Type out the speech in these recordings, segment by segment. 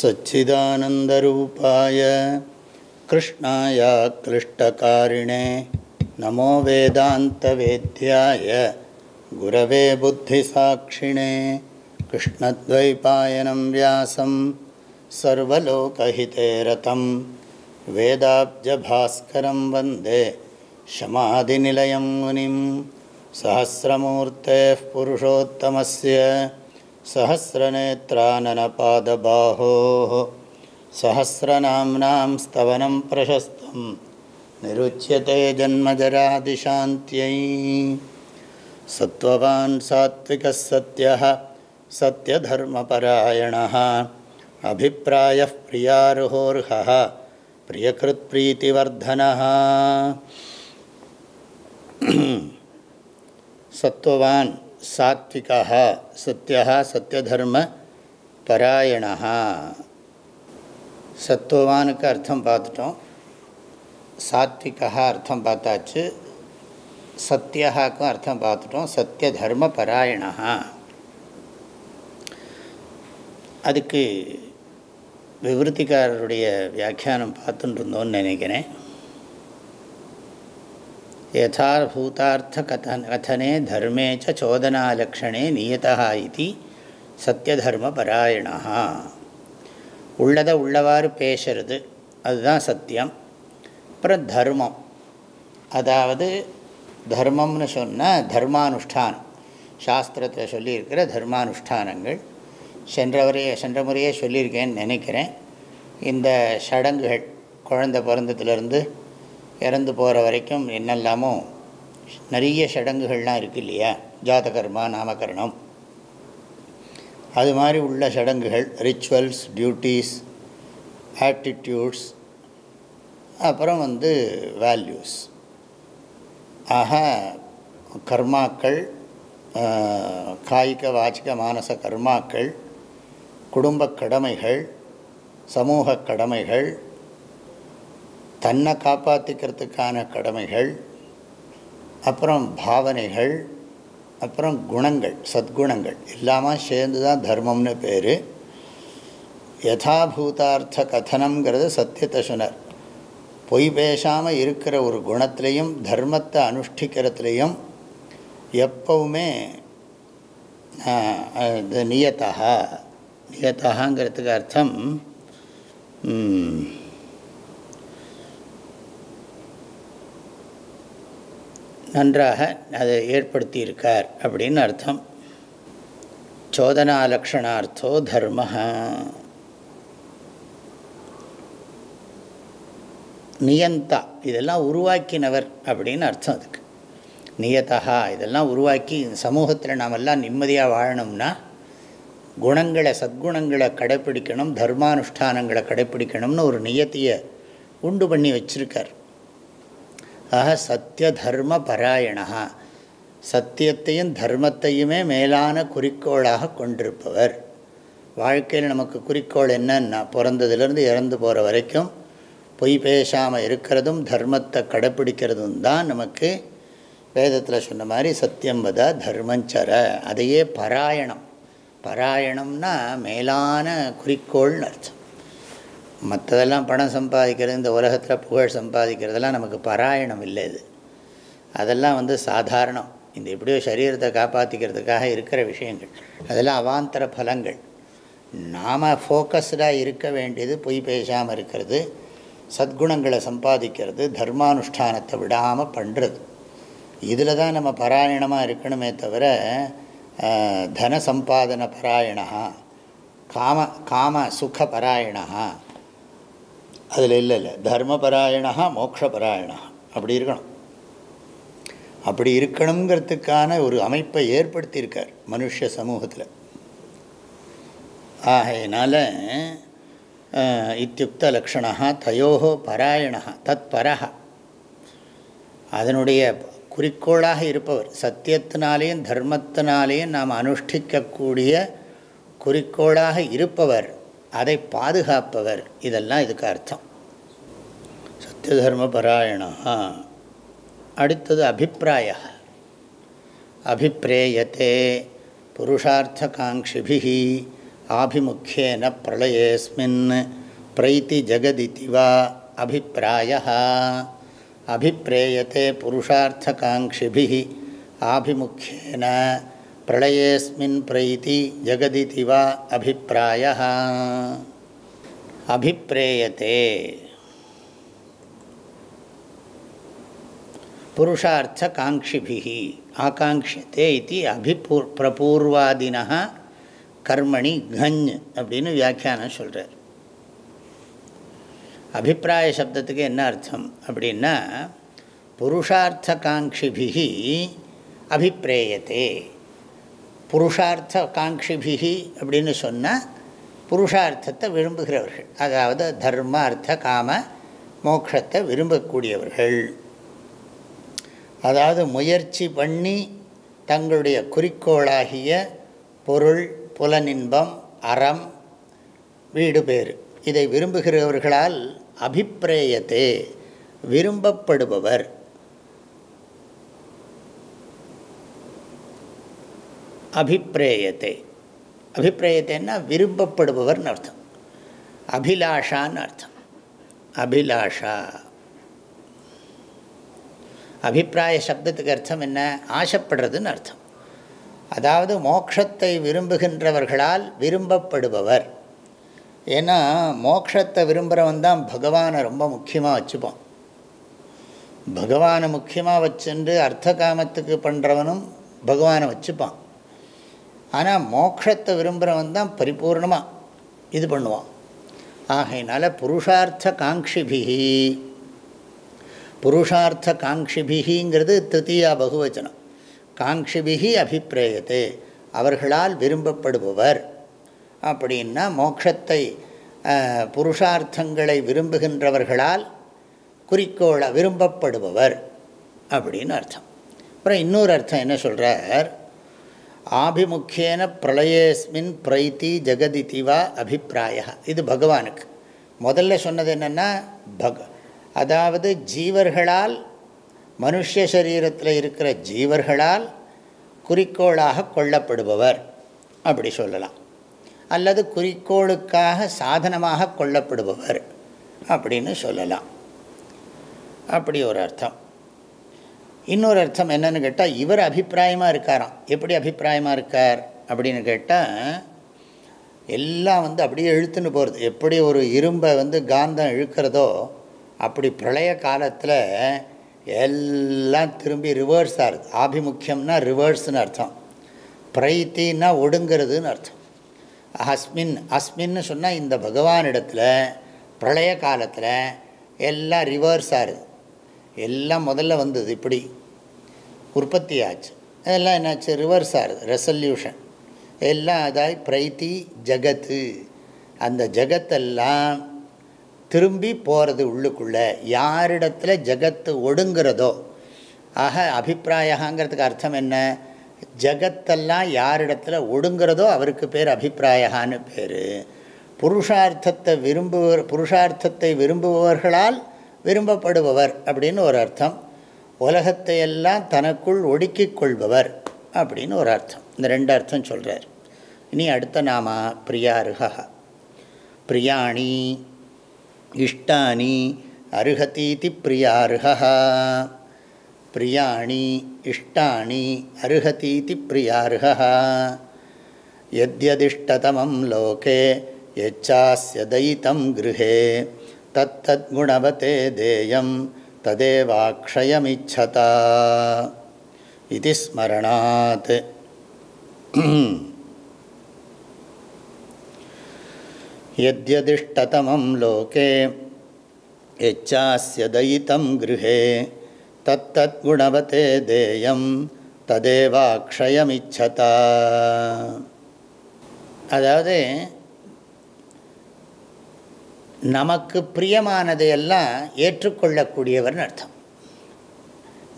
सच्चिदानन्दरूपाय कृष्णाय क्लिष्टकारिणे नमो वेदान्तवेद्याय गुरवे बुद्धिसाक्षिणे कृष्णद्वैपायनं व्यासं सर्वलोकहिते रतं वेदाब्जभास्करं वंदे शमादिनिलयं मुनिं सहस्रमूर्तेः पुरुषोत्तमस्य सहस्रनेत्राननपादबाहोः सहस्रनाम्नां स्तवनं प्रशस्तं निरुच्यते जन्मजरादिशान्त्यै। सत्त्ववान् सात्विकः सत्यः, सत्यधर्मपरायणः, अभिप्रायः प्रियारुहोर्हः। प्रियकृत्प्रीतिवर्धनः सत्त्ववान् சாத்விகா சத்யா சத்யதர்ம பராயணா சத்துவவானுக்கு அர்த்தம் பார்த்துட்டோம் சாத்விகா அர்த்தம் பார்த்தாச்சு சத்யாக்கும் அர்த்தம் பார்த்துட்டோம் சத்ய தர்ம பராயணா அதுக்கு விவருத்திக்காரருடைய வியாக்கியானம் பார்த்துட்டு இருந்தோன்னு நினைக்கிறேன். யதார்பூதார்த்த யதார்த்தூதார்த்த கதனே தர்மே சோதனாலக்ஷணே நியதா இது சத்தியதர்ம பராயணா உள்ளதை உள்ளவாறு பேசுறது அதுதான் சத்தியம். அப்புறம் தர்மம். அதாவது தர்மம்னு சொன்னால் தர்மானுஷ்டானம். சாஸ்திரத்தை சொல்லியிருக்கிற தர்மானுஷ்டானங்கள். சென்றவரையே சென்ற முறையே சொல்லியிருக்கேன்னு நினைக்கிறேன். இந்த சடங்குகள் குழந்தை பிறந்ததுலேருந்து இறந்து போகிற வரைக்கும் என்னெல்லாமோ நிறைய சடங்குகள்லாம் இருக்குது இல்லையா? ஜாதகர்மா நாமகரணம். அது மாதிரி உள்ள சடங்குகள் ரிச்சுவல்ஸ் டியூட்டீஸ் ஆட்டிடியூட்ஸ் அப்புறம் வந்து வேல்யூஸ் ஆக கர்மாக்கள் காய்க வாச்சிக மானச கர்மாக்கள் குடும்ப கடமைகள் சமூக கடமைகள் தன்னை காப்பாற்றிக்கிறதுக்கான கடமைகள் அப்புறம் பாவனைகள் அப்புறம் குணங்கள் சத்குணங்கள். இல்லாமல் சேர்ந்து தான் தர்மம்னு பேர். யதாபூதார்த்த கதனங்கிறது சத்தியதசுனர் பொய் பேசாமல் இருக்கிற ஒரு குணத்திலையும் தர்மத்தை அனுஷ்டிக்கிறதுலையும் எப்பவுமே நியத்தகா. நியத்தா அர்த்தம் நன்றாக அதை ஏற்படுத்தியிருக்கார் அப்படின்னு அர்த்தம். சோதனாலக்ஷணார்த்தோ தர்ம. நியந்தா இதெல்லாம் உருவாக்கினவர் அப்படின்னு அர்த்தம் அதுக்கு. நியதா இதெல்லாம் உருவாக்கி சமூகத்தில் நாமெல்லாம் நிம்மதியாக வாழணும்னா குணங்களை சத்குணங்களை கடைப்பிடிக்கணும் தர்மானுஷ்டானங்களை கடைப்பிடிக்கணும்னு ஒரு நியத்தியை உண்டு பண்ணி வச்சுருக்கார். ஆக சத்திய தர்ம பராயணா. சத்தியத்தையும் தர்மத்தையுமே மேலான குறிக்கோளாக கொண்டிருப்பவர். வாழ்க்கையில் நமக்கு குறிக்கோள் என்னன்னா பிறந்ததுலேருந்து இறந்து போகிற வரைக்கும் பொய் பேசாமல் இருக்கிறதும் தர்மத்தை கடைப்பிடிக்கிறதும் தான் நமக்கு வேதத்தில் சொன்ன மாதிரி சத்தியம் வத தர்மஞ்சர. அதையே பராயணம். பராயணம்னா மேலான குறிக்கோள்னு அர்த்தம். மற்றதெல்லாம் பணம் சம்பாதிக்கிறது இந்த உலகத்தில் புகழ் சம்பாதிக்கிறதெல்லாம் நமக்கு பாராயணம் இல்லை இது. அதெல்லாம் வந்து சாதாரணம். இந்த எப்படியோ சரீரத்தை காப்பாற்றிக்கிறதுக்காக இருக்கிற விஷயங்கள். அதெல்லாம் அவாந்தர பலங்கள். நாம் ஃபோக்கஸ்டாக இருக்க வேண்டியது பொய் பேசாமல் இருக்கிறது சத்குணங்களை சம்பாதிக்கிறது தர்மானுஷ்டானத்தை விடாமல் பண்ணுறது இதில் தான் நம்ம பாராயணமாக இருக்கணுமே தவிர தன சம்பாதன பராயணா காம காம சுக அதில் இல்லை இல்லை. தர்மபராயணா மோக்ஷபராயணா அப்படி இருக்கணும். அப்படி இருக்கணுங்கிறதுக்கான ஒரு அமைப்பை ஏற்படுத்தியிருக்கார் மனுஷ சமூகத்தில். ஆகையினால இத்தியுக்த லக்ஷணா தயோ பராயணா தத் பரஹ அதனுடைய குறிக்கோளாக இருப்பவர். சத்தியத்தினாலேயும் தர்மத்தினாலேயும் நாம் அனுஷ்டிக்கக்கூடிய குறிக்கோளாக இருப்பவர் அதை பாதுகாப்பவர். இதெல்லாம் இதுக்கு அர்த்தம். சத்திய தர்ம பராயணா அடுத்தது அபிப்பிராய. அபிப்பிரேயத்தே புருஷார்த்தகாங்ஷிபிஹி ஆபிமுக்கியேன பிரளயேஸ்மின். பிரைத்தி ஜகதிதி வா அபிப்பிராய. அபிப்பிரேயத்தே புருஷார்த்தகாங்ஷிபிஹி ஆபிமுக்கியேன பிரளயேஸ்மின் பிரைத்தி ஜகதிதி வா அபிப்பிராய அபிப்பிரேயத்தே புருஷார்த்த காங்ஷிபிஹி ஆகாங்ஷியத்தே இது அபிபூ பிரபூர்வாதினா கர்மணி கஞ் அப்படின்னு வியாக்கியானம் சொல்கிறார் அபிப்பிராய சப்தத்துக்கு என்ன அர்த்தம் அப்படின்னா புருஷார்த்த காங்கிபிகி அபிப்பிரேயத்தே. புருஷார்த்த காங்கிபிகி அப்படின்னு சொன்னால் புருஷார்த்தத்தை விரும்புகிறவர்கள். அதாவது தர்ம அர்த்த காம மோட்சத்தை விரும்பக்கூடியவர்கள். அதாவது முயற்சி பண்ணி தங்களுடைய குறிக்கோளாகிய பொருள் புலனின்பம் அறம் வீடு பேர் இதை விரும்புகிறவர்களால் அபிப்பிரேயத்தே விரும்பப்படுபவர். அபிப்பிரேயத்தை. அபிப்பிரேயத்தைன்னா விரும்பப்படுபவர்னு அர்த்தம். அபிலாஷான்னு அர்த்தம். அபிலாஷா. அபிப்பிராய சப்தத்துக்கு அர்த்தம் என்ன? ஆசைப்படுறதுன்னு அர்த்தம். அதாவது மோட்சத்தை விரும்புகின்றவர்களால் விரும்பப்படுபவர். ஏன்னா மோக்ஷத்தை விரும்புகிறவன் தான் பகவானை ரொம்ப முக்கியமாக வச்சுப்பான். பகவானை முக்கியமாக வச்சுட்டு அர்த்த காமத்துக்கு பண்ணுறவனும் பகவானை வச்சுப்பான். ஆனால் மோக்ஷத்தை விரும்புகிறவன் தான் பரிபூர்ணமாக இது பண்ணுவான். ஆகையினால புருஷார்த்த காங்ஷிபிகி புருஷார்த்த காங்ஷிபிகிங்கிறது திருத்தீயா பகுவச்சனம். காங்ஷிபிகி அபிப்பிரேயத்தே. அவர்களால் விரும்பப்படுபவர். அப்படின்னா மோட்சத்தை புருஷார்த்தங்களை விரும்புகின்றவர்களால் குறிக்கோள விரும்பப்படுபவர் அப்படின்னு அர்த்தம். அப்புறம் இன்னொரு அர்த்தம் என்ன சொல்கிறார் ஆபிமுக்கியன பிரளயேஸ்மின் பிரைத்தி ஜெகதிதிவா அபிப்பிராய இது பகவானுக்கு. முதல்ல சொன்னது என்னென்னா பக அதாவது ஜீவர்களால் மனுஷ சரீரத்தில் இருக்கிற ஜீவர்களால் குறிக்கோளாக கொள்ளப்படுபவர். அப்படி சொல்லலாம். அல்லது குறிக்கோளுக்காக சாதனமாக கொள்ளப்படுபவர் அப்படின்னு சொல்லலாம். அப்படி ஒரு அர்த்தம். இன்னொரு அர்த்தம் என்னன்னு கேட்டால் இவர் அபிப்பிராயமாக இருக்காராம். எப்படி அபிப்பிராயமாக இருக்கார் அப்படின்னு கேட்டால் எல்லாம் வந்து அப்படியே இழுத்துன்னு போகிறது எப்படி ஒரு இரும்பை வந்து காந்தம் இழுக்கிறதோ அப்படி பிரளய காலத்தில் எல்லாம் திரும்பி ரிவர்ஸ் ஆகுது ஆபிமுக்கியம்னா ரிவர்ஸ்னு அர்த்தம். பிரைத்தின்னா ஒடுங்கிறதுன்னு அர்த்தம். அஸ்மின் அஸ்மின்னு சொன்னால் இந்த பகவானிடத்தில் பிரளய காலத்தில் எல்லாம் ரிவர்ஸ் ஆகுது எல்லாம் முதல்ல வந்தது இப்படி. உற்பத்தி ஆச்சு. அதெல்லாம் என்னாச்சு? ரிவர்ஸ் ஆகுது ரெசல்யூஷன் எல்லாம் அதாய் பிரைத்தி ஜகத்து. அந்த ஜகத்தெல்லாம் திரும்பி போகிறது உள்ளுக்குள்ளே யாரிடத்தில் ஜகத்து ஒடுங்கிறதோ ஆக அபிப்பிராயங்கிறதுக்கு அர்த்தம் என்ன? ஜகத்தெல்லாம் யாரிடத்தில் ஒடுங்கிறதோ அவருக்கு பேர் அபிப்பிராயகான்னு பேர். புருஷார்த்தத்தை விரும்புவர் புருஷார்த்தத்தை விரும்புபவர்களால் விரும்பப்படுபவர் அப்படின்னு ஒரு அர்த்தம். உலகத்தை எல்லாம் தனக்குள் ஒடுக்கிக் கொள்பவர் அப்படின்னு ஒரு அர்த்தம். இந்த ரெண்டு அர்த்தம் சொல்கிறார் இனி அடுத்த நாமா பிரியா அருகா பிரியாணி இஷ்டானி அருகதீதி பிரியாருகா பிரியாணி இஷ்டானி அருகதீதி பிரியாருகா யத்யதிஷ்டதமம் லோகே யச்சாஸ்ய தயிதம் கிருஹே தத்தத் குணவதே தேயம் ததேவாக்ஷயமிச்சதா இது ஸ்மரணாத் यद्यदिष्टतमं लोके यच्चास्य दयितं गृहे தத்தத் குணவத்தே தேயம் ததேவாக்ஷயமிச்சதா அதாவது நமக்கு பிரியமானதையெல்லாம் ஏற்றுக்கொள்ளக்கூடியவர்னு அர்த்தம்.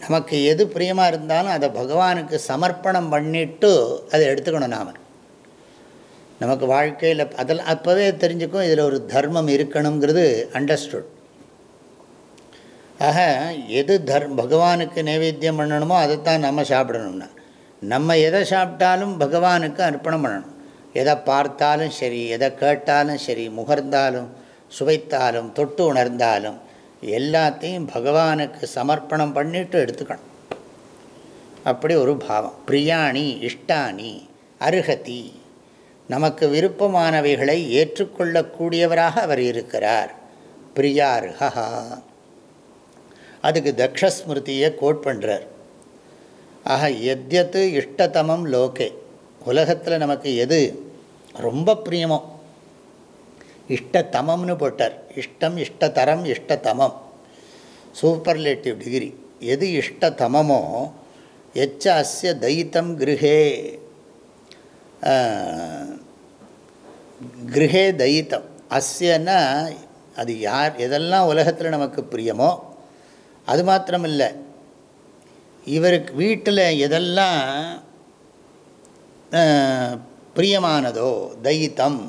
நமக்கு எது பிரியமாக இருந்தாலும் அதை பகவானுக்கு சமர்ப்பணம் பண்ணிட்டு அதை எடுத்துக்கணும் நாம். நமக்கு வாழ்க்கையில் அதில் அப்போவே தெரிஞ்சுக்கும் இதில் ஒரு தர்மம் இருக்கணுங்கிறது அண்டர்ஸ்டுட் ஆக எது தர் பகவானுக்கு நைவேத்தியம் பண்ணணுமோ அதைத்தான் நம்ம சாப்பிடணும்னா. நம்ம எதை சாப்பிட்டாலும் பகவானுக்கு அர்ப்பணம் பண்ணணும். எதை பார்த்தாலும் சரி எதை கேட்டாலும் சரி முகர்ந்தாலும் சுவைத்தாலும் தொட்டு உணர்ந்தாலும் எல்லாத்தையும் பகவானுக்கு சமர்ப்பணம் பண்ணிட்டு எடுத்துக்கணும். அப்படி ஒரு பாவம். பிரியாணி இஷ்டானி அருகதி. நமக்கு விருப்பமானவைகளை ஏற்றுக்கொள்ளக்கூடியவராக அவர் இருக்கிறார். பிரியாருகா அதுக்கு தக்ஷஸ்மிருதியை கோட் பண்ணுறார் ஆக எத்யத்து இஷ்டதமம் லோகே. உலகத்தில் நமக்கு எது ரொம்ப பிரியமோ இஷ்டதமம்னு போட்டார். இஷ்டம் இஷ்டதரம் இஷ்டதமம். Superlative degree. எது இஷ்டதமமோ எச்ச அஸ்ய தைத்தம் கிருஹே கிருஹே தைத்தம் அஸ்யன்னா அது யார் எதெல்லாம் உலகத்தில் நமக்கு பிரியமோ அது மாத்திரமில்லை. இவருக்கு வீட்டில் எதெல்லாம் பிரியமானதோ தைத்தம்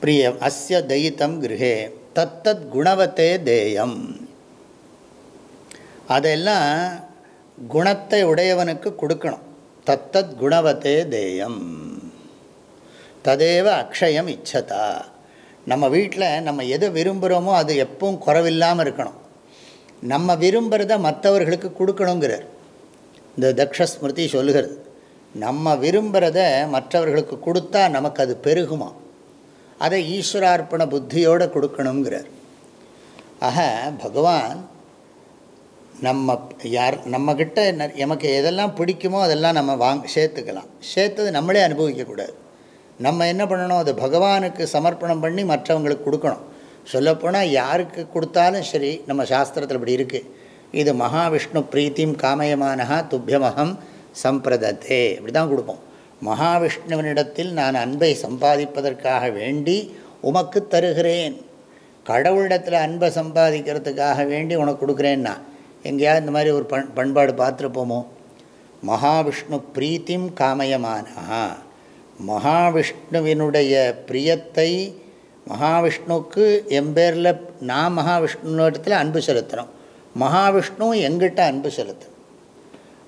பிரியம் அஸ்ய தைத்தம் கிரகே தத்தத் குணவத்தே தேயம். அதெல்லாம் குணத்தை உடையவனுக்கு கொடுக்கணும். தத்தத் குணவத்தே தேயம். ததேவ அக்ஷயம் இச்சதா. நம்ம வீட்டில் நம்ம எதை விரும்புகிறோமோ அது எப்பவும் குறவில்லாமல் இருக்கணும். நம்ம விரும்புகிறத மற்றவர்களுக்கு கொடுக்கணுங்கிறார். இந்த தக்ஷஸ்மிருதி சொல்லுகிறது நம்ம விரும்புகிறத மற்றவர்களுக்கு கொடுத்தா நமக்கு அது பெருகுமா? அதை ஈஸ்வரார்ப்பண புத்தியோடு கொடுக்கணுங்கிறார். ஆக பகவான் நம்ம யார் நம்மக்கிட்ட நமக்கு எதெல்லாம் பிடிக்குமோ அதெல்லாம் நம்ம வாங் சேர்த்துக்கலாம். சேர்த்தது நம்மளே அனுபவிக்கக்கூடாது. நம்ம என்ன பண்ணணும் அது பகவானுக்கு சமர்ப்பணம் பண்ணி மற்றவங்களுக்கு கொடுக்கணும். சொல்லப்போனால் யாருக்கு கொடுத்தாலும் சரி நம்ம சாஸ்திரத்தில் இப்படி இருக்குது இது மகாவிஷ்ணு பிரீத்திம் காமயமானஹா துப்பியமகம் சம்பிரதத்தே. இப்படி தான் கொடுப்போம். மகாவிஷ்ணுவனிடத்தில் நான் அன்பை சம்பாதிப்பதற்காக வேண்டி உமக்கு தருகிறேன். கடவுளிடத்தில் அன்பை சம்பாதிக்கிறதுக்காக வேண்டி உனக்கு கொடுக்குறேன்னா எங்கேயாவது இந்த மாதிரி ஒரு பண் பண்பாடு பார்த்துருப்போமோ? மகாவிஷ்ணு பிரீத்திம் காமயமானஹா. மகாவிஷ்ணுவினுடைய பிரியத்தை மகாவிஷ்ணுவுக்கு எம்பேரில் நான் மகாவிஷ்ணுவிடத்தில் அன்பு செலுத்தணும். மகாவிஷ்ணு எங்கிட்ட அன்பு செலுத்தணும்.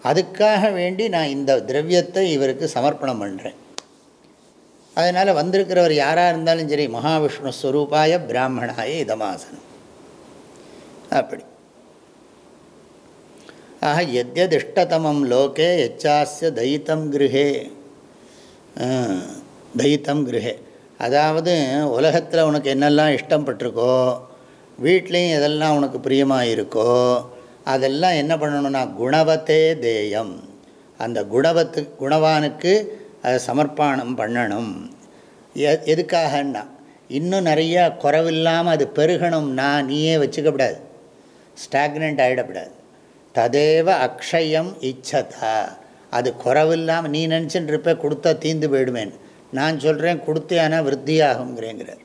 அதுக்காக வேண்டி நான் இந்த திரவியத்தை இவருக்கு சமர்ப்பணம் பண்ணுறேன் அதனால் வந்திருக்கிறவர் யாராக இருந்தாலும் சரி மகாவிஷ்ணு ஸ்வரூபாய பிராமணாய இதமாசனம். அப்படி. ஆக எத்யதிஷ்டதமம் லோகே எச்சாஸ்ய தைத்தம் கிருஹே. தைத்தம் கிருஹே. அதாவது உலகத்தில் உனக்கு என்னெல்லாம் இஷ்டம் பட்டிருக்கோ வீட்லேயும் எதெல்லாம் உனக்கு பிரியமாக இருக்கோ அதெல்லாம் என்ன பண்ணணும்னா குணவத்தே தேயம். அந்த குணவத்து குணவானுக்கு அதை சமர்ப்பணம் பண்ணணும். எ எதுக்காகன்னா இன்னும் நிறையா குறவில்லாமல் அது பெருகணும்னா நீயே வச்சுக்கப்படாது ஸ்டாக்னண்ட் ஆகிடக்கூடாது ததேவ அக்ஷயம் இச்சதா. அது குறவில்லாமல் நீ நினச்சின்னு இருப்ப கொடுத்தா தீந்து போயிடுமேன்னு. நான் சொல்கிறேன் கொடுத்தேனா விருத்தியாகுங்கிறேங்கிறார்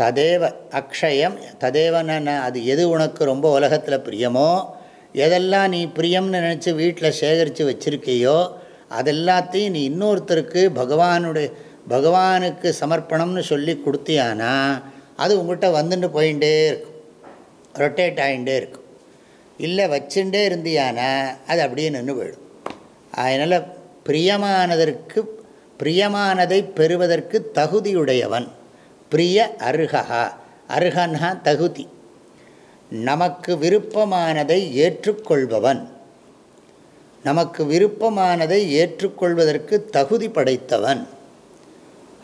ததேவ அக்ஷயம் ததேவன அது எது உனக்கு ரொம்ப உலகத்தில் பிரியமோ எதெல்லாம் நீ பிரியம்னு நினச்சி வீட்டில் சேகரித்து வச்சுருக்கியோ அதெல்லாத்தையும் நீ இன்னொருத்தருக்கு பகவானுடைய பகவானுக்கு சமர்ப்பணம்னு சொல்லி கொடுத்தியானா அது உங்கள்கிட்ட வந்துட்டு போயிட்டே இருக்கும். ரொட்டேட் ஆகிட்டே இருக்கும். இல்லை வச்சுட்டே இருந்தியானா அது அப்படியே நின்று போயிடும். அதனால் பிரியமானதற்கு பிரியமானதை பெறுவதற்கு தகுதியுடையவன். பிரிய அருகா அருகன்ஹா தகுதி. நமக்கு விருப்பமானதை ஏற்றுக்கொள்பவன். நமக்கு விருப்பமானதை ஏற்றுக்கொள்வதற்கு தகுதி படைத்தவன்.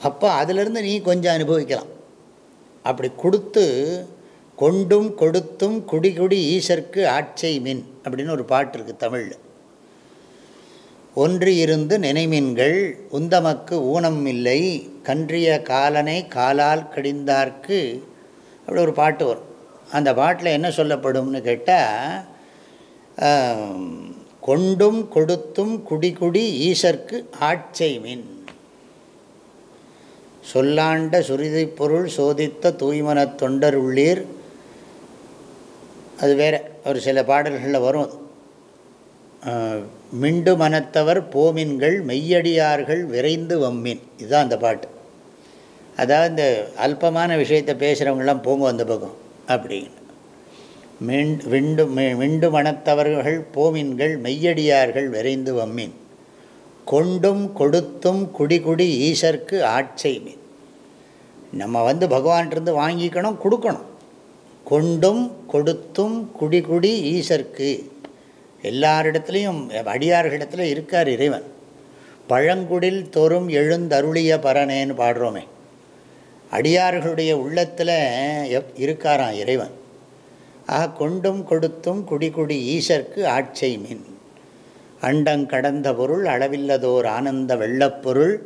அப்போ அதிலிருந்து நீ கொஞ்சம் அனுபவிக்கலாம். அப்படி கொடுத்து கொண்டும் கொடுத்தும் குடி குடி ஈசர்க்கு ஆட்சை மின் அப்படின்னு ஒரு பாட்டு இருக்குது தமிழில். ஒன்று இருந்து நினைமின்கள் உந்தமக்கு ஊனம் இல்லை கன்றிய காலனை காலால் கடிந்தார்க்கு. அப்படி ஒரு பாட்டு வரும். அந்த பாட்டில் என்ன சொல்லப்படும்னு கேட்டால் கொண்டும் கொடுத்தும் குடிகுடி ஈசர்க்கு ஆட்சை மின் சொல்லாண்ட சுருதி பொருள் சோதித்த தூய்மனத் தொண்டர் உள்ளீர். அது வேறு ஒரு சில பாடல்களில் வரும் மிண்டு மனத்தவர் போமின்கள் மெய்யடியார்கள் விரைந்து வம்மின். இதுதான் அந்த பாட்டு. அதாவது இந்த அல்பமான விஷயத்தை பேசுகிறவங்களாம் போங்க அந்த பக்கம் அப்படின்னு. மின் விண்டு மி- விண்டு போமின்கள் மெய்யடியார்கள் விரைந்து வம்மின். கொண்டும் கொடுத்தும் குடிகுடி ஈசர்க்கு ஆட்சை மீன். நம்ம வந்து பகவான்கிட்டருந்து வாங்கிக்கணும் கொடுக்கணும். கொண்டும் கொடுத்தும் குடிகுடி ஈசர்க்கு எல்லாரிடத்துலேயும் அடியார்களிடத்துல இருக்கார் இறைவன். பழங்குடில் தோறும் எழுந்தருளிய பரனேன்னு பாடுறோமே. அடியார்களுடைய உள்ளத்தில் எப் இருக்காராம் இறைவன். ஆக கொண்டும் கொடுத்தும் குடிகுடி ஈசர்க்கு ஆட்சை மின். அண்டங் கடந்த பொருள் அளவில்லதோர் ஆனந்த வெள்ளப்பொருள்.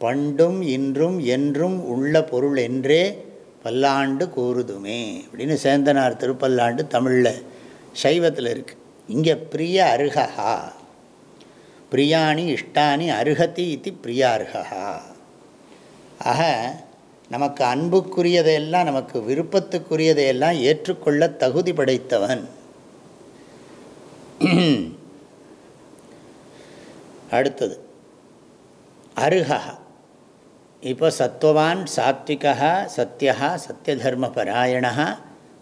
பண்டும் இன்றும் என்றும் உள்ள பொருள் என்றே பல்லாண்டு கூறுதுமே. அப்படின்னு சேந்தனார் திருப்பல்லாண்டு தமிழில் சைவத்தில் இருக்குது இங்கே பிரிய அருகா பிரியாணி இஷ்டானி அருகதி இது பிரியார்கா ஆக நமக்கு அன்புக்குரியதையெல்லாம் நமக்கு விருப்பத்துக்குரியதையெல்லாம் ஏற்றுக்கொள்ள தகுதி படைத்தவன். அடுத்தது அருகா இப்போ சத்வவான் சாத்விகா சத்யா சத்தியதர்மபராயணா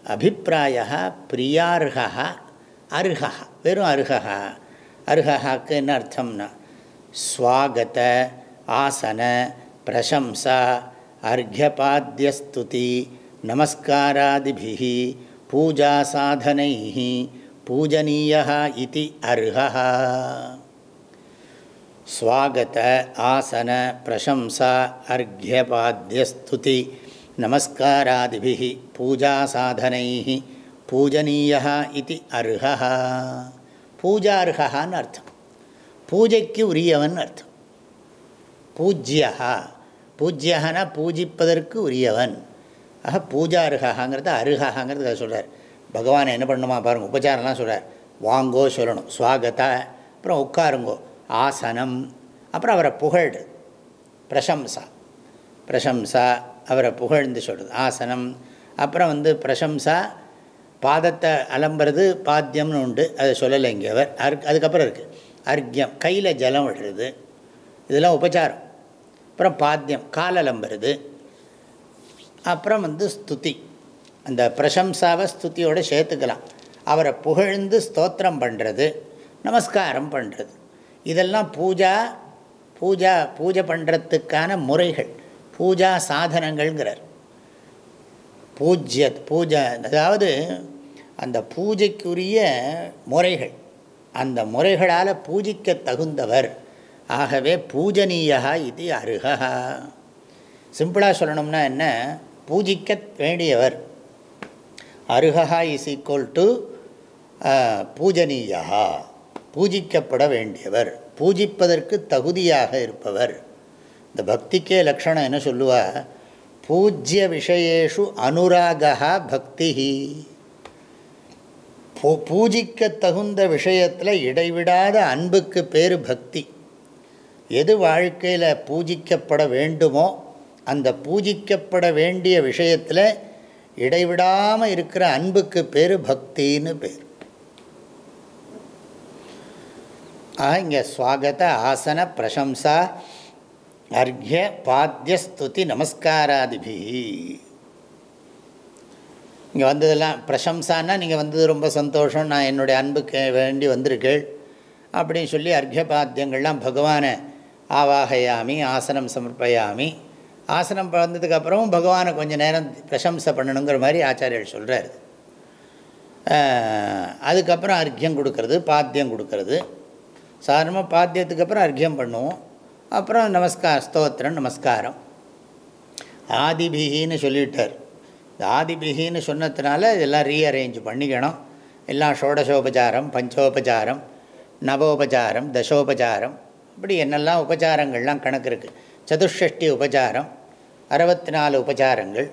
அபிப்பிராய பிரியார்கா அருகா வெறும் அருகா அருகாக்கு என்ன அர்த்தம்னா ஸ்வாகத ஆசன பிரசம்சா அர்ঘ்யபாத்தியஸ்துதி நமஸ்காராதிபிஹி பூஜா சாதனை பூஜனீய இது அருகா ஸ்வாகத ஆசன பிரசம்சா அர்ঘ்யபாத்தியஸ்துதி நமஸ்காராதிபிஹி பூஜா சாதனை பூஜனீயா இது அருகா பூஜார்ஹான்னு அர்த்தம். பூஜைக்கு உரியவன் அர்த்தம். பூஜ்யா பூஜ்யகனா பூஜிப்பதற்கு உரியவன். ஆக பூஜார்ஹாங்கிறது அருகாங்கிறது அதை சொல்கிறார் பகவானை என்ன பண்ணுமா பாருங்கள் உபச்சாரம்லாம் சொல்கிறார் வாங்கோ சொல்லணும் ஸ்வாகத அப்புறம் உட்காருங்கோ. ஆசனம் அப்புறம் அவரை புகழ் பிரசம்சா. பிரசம்சா அவரை புகழ்ந்து சொல்கிறது ஆசனம் அப்புறம் வந்து பிரசம்சா பாதத்தை அலம்புறது பாத்தியம்னு உண்டு. அதை சொல்லலை இங்கே அவர். அர்க் அதுக்கப்புறம் இருக்குது அர்க்கியம் கையில் ஜலம் விடுறது. இதெல்லாம் உபச்சாரம். அப்புறம் பாத்தியம். கால் அலம்புறது. அப்புறம் வந்து ஸ்துதி. அந்த பிரசம்சாவை ஸ்துதியோடு சேர்த்துக்கலாம். அவரை புகழ்ந்து ஸ்தோத்திரம் பண்ணுறது நமஸ்காரம் பண்ணுறது இதெல்லாம் பூஜா பூஜா பூஜை பண்ணுறதுக்கான முறைகள். பூஜா சாதனங்கள்ங்கிறார். பூஜ்யத் பூஜை அதாவது அந்த பூஜைக்குரிய முறைகள் அந்த முறைகளால் பூஜிக்க தகுந்தவர். ஆகவே பூஜனீயா இது அருகா சிம்பிளாக சொல்லணும்னா என்ன? பூஜிக்க வேண்டியவர். அருகா இஸ் ஈக்குவல் டு பூஜனீயா பூஜிக்கப்பட வேண்டியவர். பூஜிப்பதற்கு தகுதியாக இருப்பவர். இந்த பக்திக்கே லக்ஷணம் என்ன சொல்லுவா? பூஜ்ய விஷயேஷு அனுராகா பக்தி பூ பூஜிக்க தகுந்த விஷயத்தில் இடைவிடாத அன்புக்கு பேர் பக்தி. எது வாழ்க்கையில் பூஜிக்கப்பட வேண்டுமோ அந்த பூஜிக்கப்பட வேண்டிய விஷயத்தில் இடைவிடாமல் இருக்கிற அன்புக்கு பேர் பக்தின்னு பேர். ஆக இங்கே ஸ்வாகத ஆசன பிரசம்சா அர்க்ய பாத்தியஸ்துதி நமஸ்காராதிபி. இங்கே வந்ததெல்லாம் பிரசம்சான்னா நீங்கள் வந்தது ரொம்ப சந்தோஷம் நான் என்னுடைய அன்புக்கு வேண்டி வந்திருக்கேள் அப்படின்னு சொல்லி அர்க்யபாத்தியங்கள்லாம் பகவானை ஆவாகையாமி ஆசனம் சமர்ப்பயாமி ஆசனம் வந்ததுக்கப்புறமும் பகவானை கொஞ்சம் நேரம் பிரசம்சை பண்ணணுங்கிற மாதிரி ஆச்சாரியர் சொல்கிறார் அதுக்கப்புறம் அர்க்கியம் கொடுக்கறது பாத்தியம் கொடுக்கறது. சாதாரணமாக பாத்தியத்துக்கு அப்புறம் அர்க்கியம் பண்ணுவோம். அப்புறம் நமஸ்கார் ஸ்தோத்திரம் நமஸ்காரம். ஆதிபிகின்னு சொல்லிட்டார். ஆதிபிகின்னு சொன்னதுனால இதெல்லாம் ரீஅரேஞ்ச் பண்ணிக்கணும். எல்லாம் ஷோடசோபச்சாரம் பஞ்சோபச்சாரம் நவோபச்சாரம் தசோபச்சாரம். இப்படி என்னெல்லாம் உபச்சாரங்கள்லாம் கணக்கு இருக்குது சதுஷ்டி உபச்சாரம் அறுபத்தி நாலு உபச்சாரங்கள்.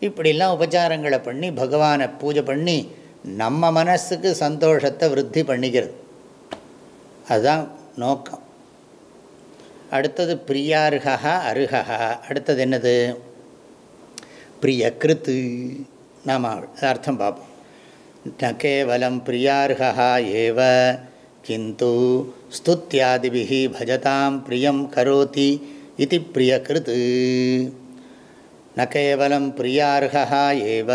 இப்படிலாம் உபச்சாரங்களை பண்ணி பகவானை பூஜை பண்ணி நம்ம மனசுக்கு சந்தோஷத்தை விருத்தி பண்ணிக்கிறது. அதுதான் நோக்கம். அடுத்தது பிரியாருகா அருகா அடுத்தது என்னது? பிரியகிருத்து. நாம் அர்த்தம் பார்ப்போம். ந கேவலம் பிரியாருகா ஏவ கிந்து ஸ்துத்தியாதிபிகி பஜதாம் பிரியம் கரோதி இது பிரியகிருத் ந கேவலம் பிரியார்ஹா ஏவ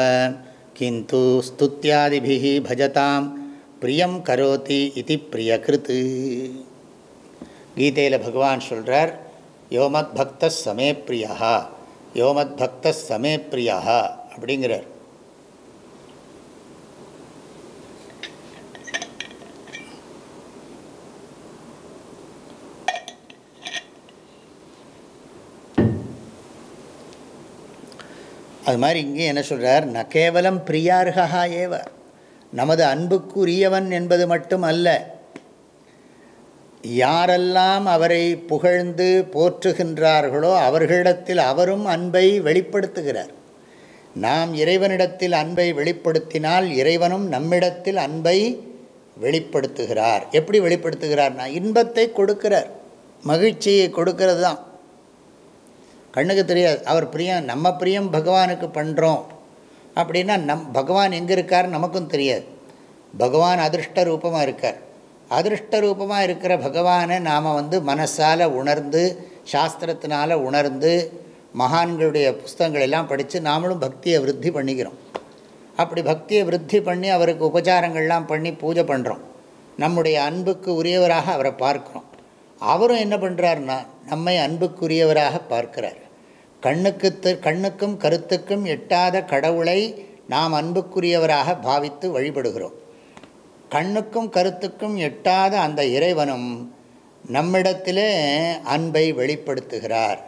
கிந்து ஸ்துத்தியாதிபிகி பஜதாம் பிரியம் கரோதி இது பிரியகிருத்து. கீதையில் பகவான் சொல்கிறார் யோமத் பக்த சமே பிரியா யோமத் பக்த சமே பிரியா அப்படிங்கிறார். அது மாதிரி இங்கே என்ன சொல்கிறார் ந கேவலம் பிரியார்கா ஏவ. நமது அன்புக்குரியவன் என்பது மட்டும் அல்ல. யாரெல்லாம் அவரை புகழ்ந்து போற்றுகின்றார்களோ அவர்களிடத்தில் அவரும் அன்பை வெளிப்படுத்துகிறார். நாம் இறைவனிடத்தில் அன்பை வெளிப்படுத்தினால் இறைவனும் நம்மிடத்தில் அன்பை வெளிப்படுத்துகிறார். எப்படி வெளிப்படுத்துகிறார்னா இன்பத்தை கொடுக்கிறார். மகிழ்ச்சியை கொடுக்கறது தான். கண்ணுக்கு தெரியாது. அவர் பிரியம் நம்ம பிரியம் பகவானுக்கு பண்ணுறோம் அப்படின்னா நம் பகவான் எங்கே இருக்கார் நமக்கும் தெரியாது. பகவான் அதிர்ஷ்ட ரூபமாக இருக்கார். அதிருஷ்ட ரூபமாக இருக்கிற பகவானை நாம் வந்து மனசால் உணர்ந்து சாஸ்திரத்தினால் உணர்ந்து மகான்களுடைய புஸ்தகங்கள் எல்லாம் படித்து நாமளும் பக்தியை விருத்தி பண்ணிக்கிறோம். அப்படி பக்தியை விருத்தி பண்ணி அவருக்கு உபச்சாரங்கள்லாம் பண்ணி பூஜை பண்ணுறோம் நம்முடைய அன்புக்கு உரியவராக அவரை பார்க்குறோம். அவரும் என்ன பண்ணுறாருன்னா நம்மை அன்புக்குரியவராக பார்க்கிறார். கண்ணுக்கு கண்ணுக்கும் கருத்துக்கும் எட்டாத கடவுளை நாம் அன்புக்குரியவராக பாவித்து வழிபடுகிறோம். கண்ணுக்கும் கருத்துக்கும் எட்டாத அந்த இறைவனும் நம்மிடத்திலே அன்பை வெளிப்படுத்துகிறார்.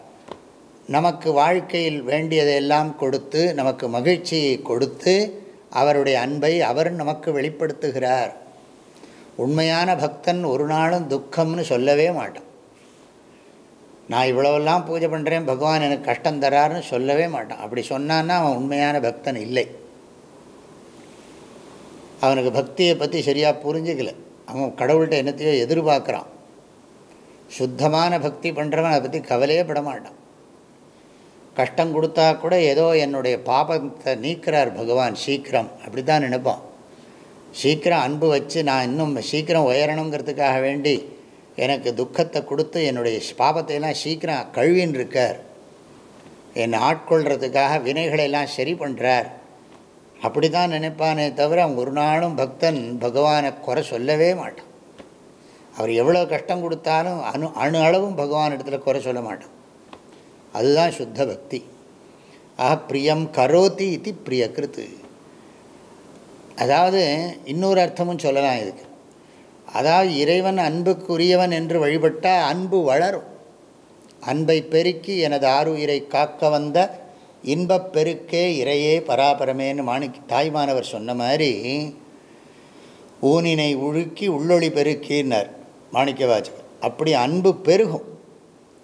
நமக்கு வாழ்க்கையில் வேண்டியதையெல்லாம் கொடுத்து நமக்கு மகிழ்ச்சியை கொடுத்து அவருடைய அன்பை அவர் நமக்கு வெளிப்படுத்துகிறார். உண்மையான பக்தன் ஒரு நாளும் துக்கம்னு சொல்லவே மாட்டான். நான் இவ்வளவெல்லாம் பூஜை பண்ணுறேன் பகவான் எனக்கு கஷ்டம் தராருன்னு சொல்லவே மாட்டான். அப்படி சொன்னான்னா அவன் உண்மையான பக்தன் இல்லை. அவனுக்கு பக்தியை பற்றி சரியாக புரிஞ்சிக்கல. அவன் கடவுள்கிட்ட என்னத்தையோ எதிர்பார்க்குறான். சுத்தமான பக்தி பண்ணுறவன் அதை பற்றி கவலையே பட மாட்டான். கஷ்டம் கொடுத்தா கூட ஏதோ என்னுடைய பாபத்தை நீக்கிறார் பகவான் சீக்கிரம். அப்படி தான் நினைப்பான். சீக்கிரம் அன்பு வச்சு நான் இன்னும் சீக்கிரம் உயரணுங்கிறதுக்காக வேண்டி எனக்கு துக்கத்தை கொடுத்து என்னுடைய பாபத்தையெல்லாம் சீக்கிரம் கழுவின்னு இருக்கார். என்னை ஆட்கொள்கிறதுக்காக வினைகளெல்லாம் சரி பண்ணுறார் அப்படி தான் நினைப்பானே தவிர அவங்க ஒரு நாளும் பக்தன் பகவானை குறை சொல்லவே மாட்டான். அவர் எவ்வளோ கஷ்டம் கொடுத்தாலும் அணு அணு அளவும் பகவான் இடத்துல குறை சொல்ல மாட்டான். அதுதான் சுத்த பக்தி. ஆஹா பிரியம் கரோத்தி இது பிரியக்கிருத்து அதாவது இன்னொரு அர்த்தமும் சொல்லலாம் இதுக்கு. அதாவது இறைவன் அன்புக்குரியவன் என்று வழிபட்டால் அன்பு வளரும். அன்பை பெருக்கி எனது ஆறு ஆறுயிரை காக்க வந்த இன்பப் பெருக்கே இறையே பராபரமேன்னு மாணிக் தாய்மானவர் சொன்ன மாதிரி ஊனினை உழுக்கி உள்ளொளி பெருக்கினார் மாணிக்கவாச்சகர் அப்படி அன்பு பெருகும்.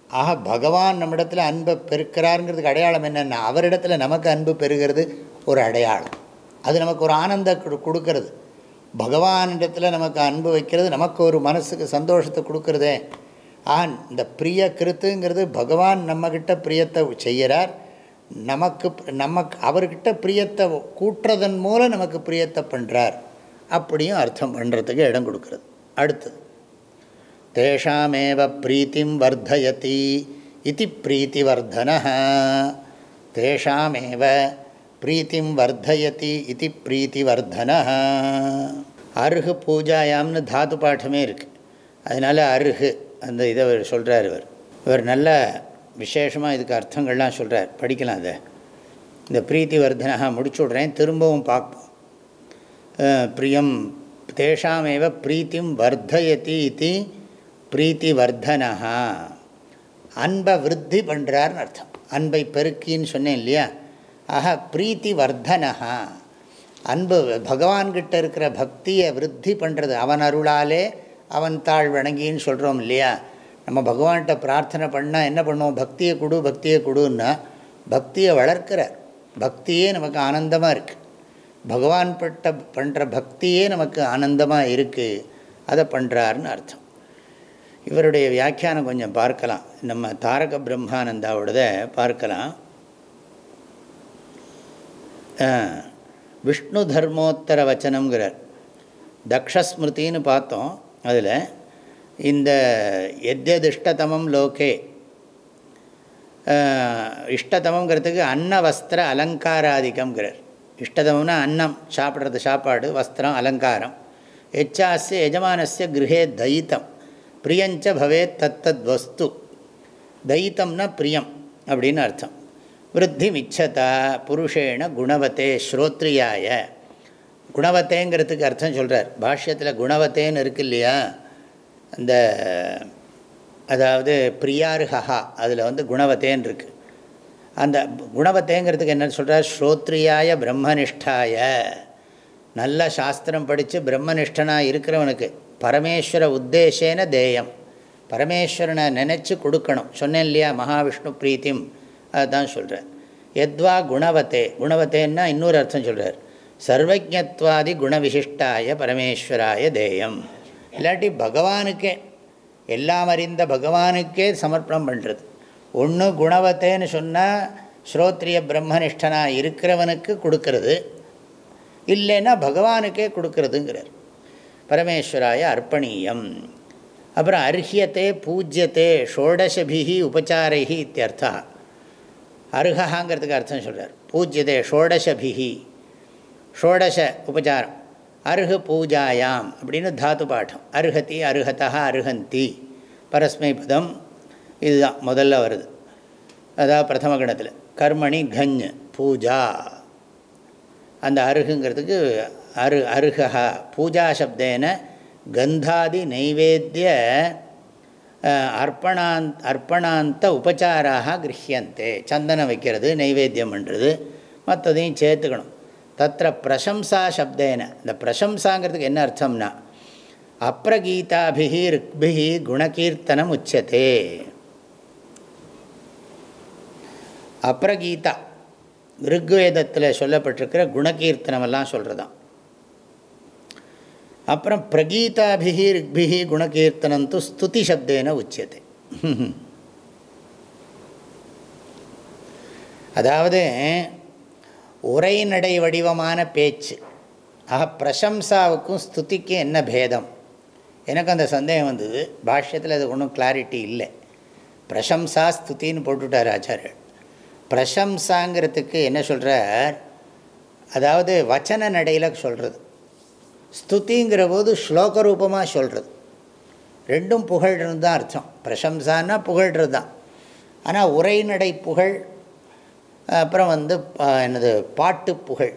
ஆக பகவான் நம்மிடத்தில் அன்பை பெருக்கிறாருங்கிறதுக்கு அடையாளம் என்னென்னா அவரிடத்தில் நமக்கு அன்பு பெறுகிறது ஒரு அடையாளம். அது நமக்கு ஒரு ஆனந்த கொடுக்கறது. பகவானிடத்தில் நமக்கு அன்பு வைக்கிறது நமக்கு ஒரு மனசுக்கு சந்தோஷத்தை கொடுக்குறதே. ஆன் இந்த பிரிய கிருத்துங்கிறது பகவான் நம்மக்கிட்ட பிரியத்தை செய்கிறார். நமக்கு நமக்கு அவர்கிட்ட பிரியத்தை கூட்டுறதன் மூலம் நமக்கு பிரியத்தை பண்ணுறார் அப்படியும் அர்த்தம் பண்ணுறதுக்கு இடம் கொடுக்குறது. அடுத்தது தேஷாமேவ பிரீத்திம் வர்தயதி இது பிரீத்திவர்தன தேஷாமேவ பிரீத்திம் வர்தயதி இது பிரீத்திவர்தன அருகு பூஜாயாம்னு தாத்து பாட்டமே இருக்குது அதனால் அருகு அந்த இதை சொல்கிறார் இவர். இவர் நல்ல விசேஷமாக இதுக்கு அர்த்தங்கள்லாம் சொல்கிறார் படிக்கலாம் அதை இந்த பிரீத்தி வர்தனகா முடிச்சு விட்றேன் திரும்பவும் பார்ப்போம். பிரியம் தேஷாமேவ பிரீத்திம் வர்தயதி இது பிரீத்தி வர்தனஹா அன்பை விருத்தி பண்ணுறார்னு அர்த்தம். அன்பை பெருக்கின்னு சொன்னேன் இல்லையா? ஆஹா பிரீத்தி வர்தனஹா அன்பு பகவான்கிட்ட இருக்கிற பக்தியை விருத்தி பண்ணுறது அவன் அருளாலே அவன் தாழ் வணங்கின்னு சொல்கிறோம் இல்லையா? நம்ம பகவான்கிட்ட பிரார்த்தனை பண்ணால் என்ன பண்ணுவோம்? பக்தியை கொடு பக்தியை கொடுன்னா பக்தியை வளர்க்கிறார் பக்தியே நமக்கு ஆனந்தமாக இருக்குது பகவான் பட்ட பண்ணுற பக்தியே நமக்கு ஆனந்தமாக இருக்குது அதை பண்ணுறாருன்னு அர்த்தம். இவருடைய வியாக்கியானம் கொஞ்சம் பார்க்கலாம். நம்ம தாரக பிரம்மானந்தாவோடத பார்க்கலாம். விஷ்ணு தர்மோத்தர வச்சனங்கிறார் தக்ஷஸ்மிருத்தின்னு பார்த்தோம். அதில் இந்த எத்யது லோகே இஷ்டதமங்கிறதுக்கு அன்ன வஸ்திர அலங்காராதிகம்ங்கிறார். இஷ்டதமம்னா அன்னம் சாப்பிட்றது சாப்பாடு வஸ்திரம் அலங்காரம். எச்சாஸ்ய எஜமானஸ்ய கிரகே தைத்தம். பிரியஞ்ச பவேத் தத்தத் வஸ்து. தைத்தம்னா பிரியம் அப்படின்னு அர்த்தம். விருத்தி மிச்சதா புருஷேண குணவத்தே ஸ்ரோத்ரியாய. குணவத்தேங்கிறதுக்கு அர்த்தம் சொல்கிறார் பாஷ்யத்தில் குணவத்தேன்னு இருக்கு இல்லையா? அந்த அதாவது பிரியாருஹா அதில் வந்து குணவத்தேன்னு இருக்குது அந்த குணவத்தேங்கிறதுக்கு என்ன சொல்கிறார் ஸ்ரோத்ரியாய பிரம்மனிஷ்டாய. நல்ல சாஸ்திரம் படித்து பிரம்மனிஷ்டனாக இருக்கிறவனுக்கு பரமேஸ்வர உத்தேசேன தேயம். பரமேஸ்வரனை நினச்சி கொடுக்கணும். சொன்னேன் இல்லையா? மகாவிஷ்ணு பிரீத்திம். அதுதான் சொல்கிறார் எத்வா குணவத்தே. குணவத்தேன்னா இன்னொரு அர்த்தம் சொல்கிறார் சர்வஜத்வாதி குணவிசிஷ்டாய பரமேஸ்வராய தேயம். இல்லாட்டி பகவானுக்கே எல்லாம் அறிந்த பகவானுக்கே சமர்ப்பணம் பண்ணுறது ஒன்று குணவத்தேன்னு சொன்னால் ஸ்ரோத்ரிய பிரம்மனிஷ்டனாக இருக்கிறவனுக்கு கொடுக்கறது. இல்லைன்னா பகவானுக்கே கொடுக்கறதுங்கிறார். பரமேஸ்வராய அர்ப்பணீயம். அப்புறம் அர்ஹியத்தை பூஜ்யத்தை ஷோடசபிகி உபச்சாரைஹி இத்தியர்த்தா. அருகாங்கிறதுக்கு அர்த்தம் சொல்கிறார் பூஜ்யதே ஷோடசபிகி ஷோடச உபச்சாரம். அருகு பூஜாயாம் அப்படின்னு தாத்து பாட்டம். அருகதி அருகதா அருகந்தி. பரஸ்மை பதம் இதுதான் முதல்ல வருது. அதான் பிரதம கணத்தில். கர்மணி கஞ் பூஜா. அந்த அருகுங்கிறதுக்கு அரு அருகா பூஜா சப்தேன கந்தாதி நைவேத்திய அர்ப்பணாந்த் அர்ப்பணாந்த உபச்சாராக கிரகியந்தே. சந்தனம் வைக்கிறது நைவேத்தியம் பண்ணுறது மற்றதையும் சேர்த்துக்கணும். தத்திர பிரசம்சா சப்தேன. இந்த பிரசம்சாங்கிறதுக்கு என்ன அர்த்தம்னா அப்ரகீதாபிகி ரிக்பிகி குணகீர்த்தனம் உச்சதே. அப்ரகீதா ருக்வேதத்தில் சொல்லப்பட்டிருக்கிற குணகீர்த்தனமெல்லாம் சொல்கிறதான் அப்புறம் பிரகீதாபிகி ரிக்பிகி குணகீர்த்தனம் து ஸ்துதி சப்தேன உச்சியத்தை அதாவது உரைநடை வடிவமான பேச்சு. ஆக பிரசம்சாவுக்கும் ஸ்துதிக்கும் என்ன பேதம்? எனக்கு அந்த சந்தேகம் வந்தது. பாஷ்யத்தில் அது ஒன்றும் கிளாரிட்டி இல்லை. பிரசம்சா ஸ்துதின்னு போட்டுவிட்டார் ஆச்சாரியர். பிரசம்சாங்கிறதுக்கு என்ன சொல்கிறார் அதாவது வச்சன நடையில் சொல்கிறது ஸ்துதிங்கிற போது ஸ்லோக ரூபமாக சொல்கிறது ரெண்டும் புகழ்றது தான் அர்த்தம். பிரசம்சான்னா புகழ்றது தான் ஆனால் உரைநடை புகழ் அப்புறம் வந்து என்னது பாட்டு புகழ்.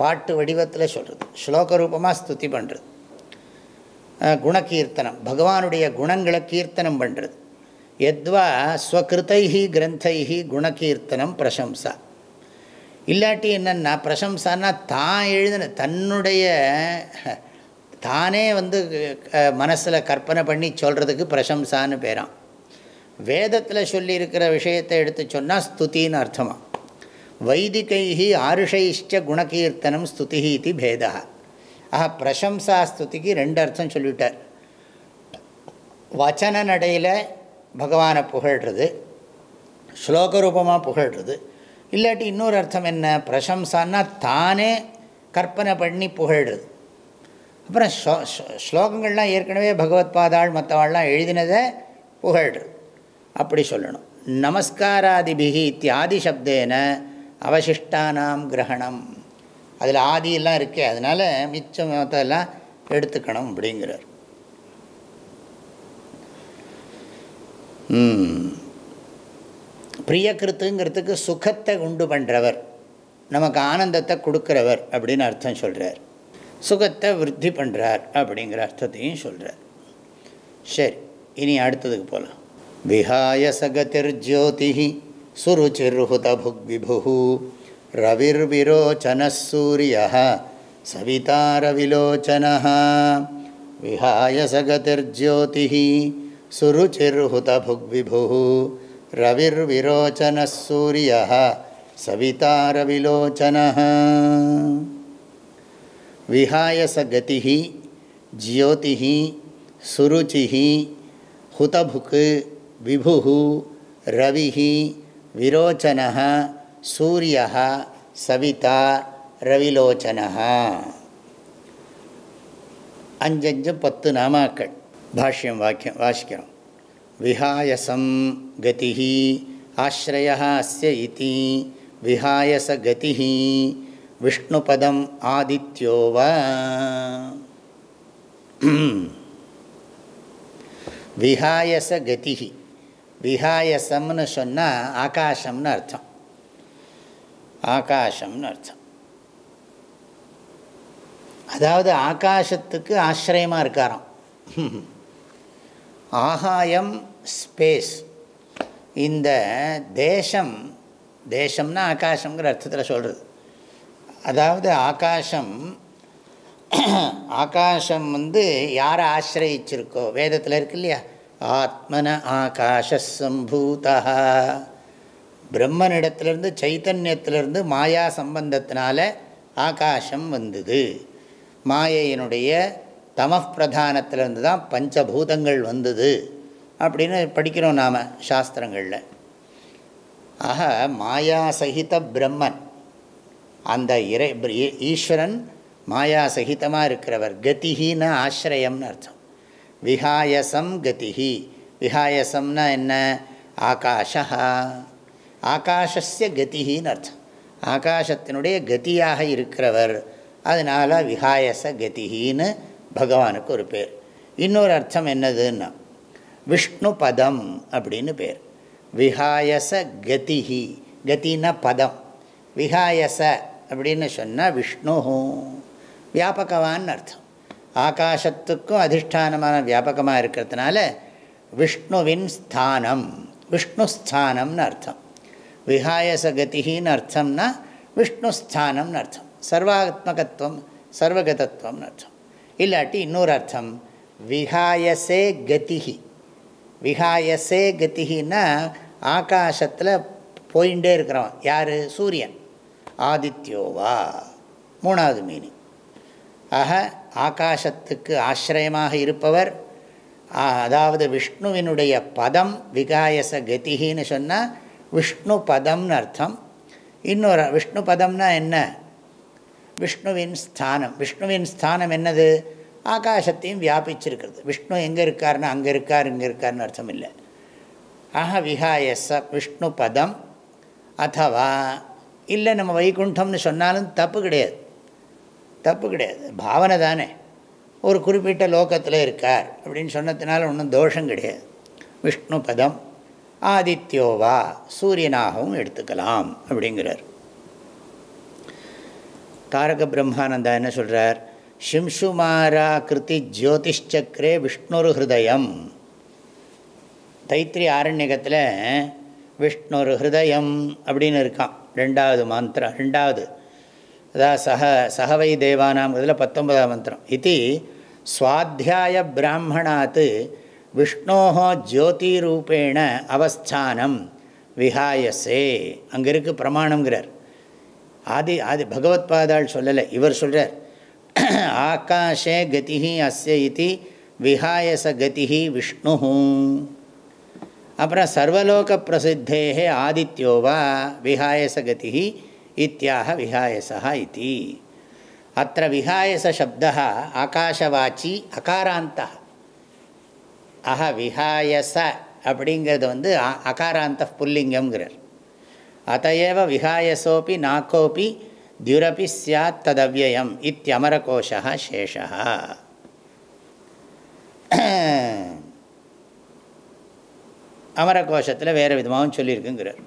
பாட்டு வடிவத்தில் சொல்கிறது ஸ்லோக ரூபமாக ஸ்துதி பண்ணுறது குணகீர்த்தனம். பகவானுடைய குணங்களை கீர்த்தனம் பண்ணுறது எத்வா ஸ்வகிருத்தைஹி கிரந்தைஹி குணகீர்த்தனம் பிரசம்சா. இல்லாட்டி என்னென்னா பிரசம்சான்னா தான் எழுதின தன்னுடைய தானே வந்து மனசில் கற்பனை பண்ணி சொல்கிறதுக்கு பிரசம்சான்னு பேரான் வேதத்தில் சொல்லியிருக்கிற விஷயத்தை எடுத்து சொன்னால் ஸ்துதின்னு அர்த்தமாக வைதிகைஹி ஆருஷைஷ்ட குணகீர்த்தனம் ஸ்துதி இது பேதா. ஆஹா பிரசம்சா ஸ்துதிக்கு ரெண்டு அர்த்தம் சொல்லிவிட்டார் வச்சன நடையில் பகவானை புகழ்கிறது ஸ்லோகரூபமாக புகழ்றது. இல்லாட்டி இன்னொரு அர்த்தம் என்ன? பிரசம்சான்னா தானே கற்பனை பண்ணி புகழ்றது. அப்புறம் ஸ்லோகங்கள்லாம் ஏற்கனவே பகவத் பாதாள் மற்றவாள்லாம் எழுதினதை புகழ்றது. அப்படி சொல்லணும். நமஸ்காராதிபிகி இத்தியாதி சப்தேன அவசிஷ்டானாம் கிரகணம். அதில் ஆதியெல்லாம் இருக்கே அதனால் மிச்சம் மற்றெல்லாம் எடுத்துக்கணும் அப்படிங்கிறார். பிரியகிருத்துங்கிறதுக்கு சுகத்தை உண்டு பண்ணுறவர் நமக்கு ஆனந்தத்தை கொடுக்குறவர் அப்படின்னு அர்த்தம் சொல்கிறார் சுகத்தை விருத்தி பண்ணுறார் அப்படிங்கிற அர்த்தத்தையும் சொல்கிறார் சரி இனி அடுத்ததுக்கு போகலாம் விஹாய சகதிர்ஜோதி சுருச்சிர்ஹுதபுக்விபு ரவிர்விரோச்சன சூரிய சவிதாரவிலோச்சன விஹாய சகதிர்ஜோதி சுருச்சிர்ஹுதபுக்விபு ரவிர்விரோச்சன சூரிய சவிதாரவிலோச்சன விஹாய சகதி ஜியோதி சுருச்சி ஹுதபுக் விபு ரவி விரோச்சன சூரிய சவிதா ரவிலோச்சன அஞ்சஞ்சு பத்து நாமாக்கள் பாஷ்யம் வாக்கியம் வாசிக்கிறோம் விஹாயசம் கதி ஆசிரய அஸ்ய இதி விஹாயச கதி விஷ்ணுபதம் ஆதித்யோவ விஹாயச கதிஹி விஹாயசம்னு சொன்னால் ஆகாசம்னு அர்த்தம் ஆகாசம்னு அர்த்தம் அதாவது ஆகாசத்துக்கு ஆசிரியமாக இருக்காராம் ஆகாயம் ஸ்பேஸ் இந்த தேசம் தேசம்னா ஆகாசங்கிற அர்த்தத்தில் சொல்கிறது அதாவது ஆகாசம் ஆகாசம் வந்து யாரை ஆசிரயிச்சிருக்கோ வேதத்தில் இருக்கு இல்லையா ஆத்மன ஆகாஷ சம்பூதா பிரம்மனிடத்திலிருந்து சைத்தன்யத்திலிருந்து மாயா சம்பந்தத்தினால ஆகாசம் வந்தது. மாயையினுடைய தமப்பிரதானத்திலிருந்து தான் பஞ்சபூதங்கள் வந்தது. அப்படின்னு படிக்கிறோம் நாம் சாஸ்திரங்களில். ஆக மாயா சகித பிரம்மன். அந்த இறை ஈஸ்வரன் மாயா சகிதமாக இருக்கிறவர். கதிஹின்னு ஆசிரயம்னு அர்த்தம். விஹாயசம் கதிஹி. விஹாயசம்னா என்ன? ஆகாஷா ஆகாஷஸ்ய கதிஹின்னு அர்த்தம். ஆகாசத்தினுடைய கதியாக இருக்கிறவர். அதனால் விஹாயச கதிஹின்னு பகவானுக்கு ஒரு பேர். இன்னொரு அர்த்தம் என்னதுன்னா விஷ்ணு பதம் அப்படின்னு பேர். விஹாயச கதிஹி. கத்தின்னா பதம். விஹாயச அப்படின்னு சொன்னால் விஷ்ணு. வியாபகவான்னு அர்த்தம். ஆகாசத்துக்கும் அதிஷ்டானமான வியாபகமாக இருக்கிறதுனால விஷ்ணுவின் ஸ்தானம் விஷ்ணு ஸ்தானம்னு அர்த்தம். விஹாயசகதின்னு அர்த்தம்னா விஷ்ணு ஸ்தானம்னு அர்த்தம். சர்வாத்மகத்துவம் சர்வகதத்துவம்னு அர்த்தம். இல்லாட்டி இன்னொரு அர்த்தம் விஹாயசே கதிகி விஹாயசே கதிகின்னா ஆகாசத்தில் போயிட்டே இருக்கிறவன். யார்? சூரியன். ஆதித்யோவா. மூணாவது மீனிங் ஆக ஆகாசத்துக்கு ஆசிரயமாக இருப்பவர். அதாவது விஷ்ணுவினுடைய பதம் விகாயச கதிகின்னு சொன்னால் விஷ்ணு பதம்னு அர்த்தம். இன்னொரு விஷ்ணு பதம்னா என்ன? விஷ்ணுவின் ஸ்தானம். விஷ்ணுவின் ஸ்தானம் என்னது? ஆகாசத்தையும் வியாபிச்சிருக்கிறது. விஷ்ணு எங்கே இருக்காருன்னா அங்கே இருக்கார் இங்கே இருக்காருன்னு அர்த்தம் இல்லை. ஆக விகாயச விஷ்ணு பதம். அதுவா இல்லை நம்ம வைகுண்டம்னு சொன்னாலும் தப்பு கிடையாது. தப்பு கிடையாது. பாவனை தானே. ஒரு குறிப்பிட்ட லோகத்தில் இருக்கார் அப்படின்னு சொன்னதுனால ஒன்றும் தோஷம் கிடையாது. விஷ்ணு பதம் ஆதித்யோவா சூரியனாகவும் எடுத்துக்கலாம் அப்படிங்கிறார். தாரக பிரம்மானந்தா என்ன சொல்கிறார் சிம்சுமாரா கிருதி ஜோதிஷ்சக்கரே விஷ்ணுரு ஹிருதயம். தைத்திரி ஆரண்யகத்தில் விஷ்ணுரு ஹிருதயம் அப்படின்னு இருக்கான் ரெண்டாவது மந்திரம் ரெண்டாவது அதாவது சக சகவை தேவானாம் இதில் பத்தொன்பதாம் மந்திரம். இது சுவாத்தியாய பிராமணாத்து விஷ்ணோ ஜோதிரூபேண அவஸ்தானம் விஹாயசே. அங்கே இருக்கு பிரமாணங்கிறார் ஆதி ஆதி பகவத்பாதாள் சொல்லலை இவர் சொல்கிறார் ஆகாஷே கதி அஸ்ய இது விஹாயச கதி விஷ்ணு அப்புறம் சர்வலோக பிரசித்தே ஆதித்யோவா விஹாயச கதி இத்தியாக விகாயசா இது அத்த விஹாயசப்த ஆகாஷவாச்சி அகாராந்த அஹ விகாயச அப்படிங்கிறது வந்து அகாராந்த புல்லிங்கம்ங்கிறார். அத்தையவ விஹாயசோப்பி நாக்கோப்பி தியுரபி சாத் ததவியம் இத்தியமரகோஷா சேஷா அமரகோஷத்தில் வேறு விதமாகவும் சொல்லியிருக்குங்கிறார்.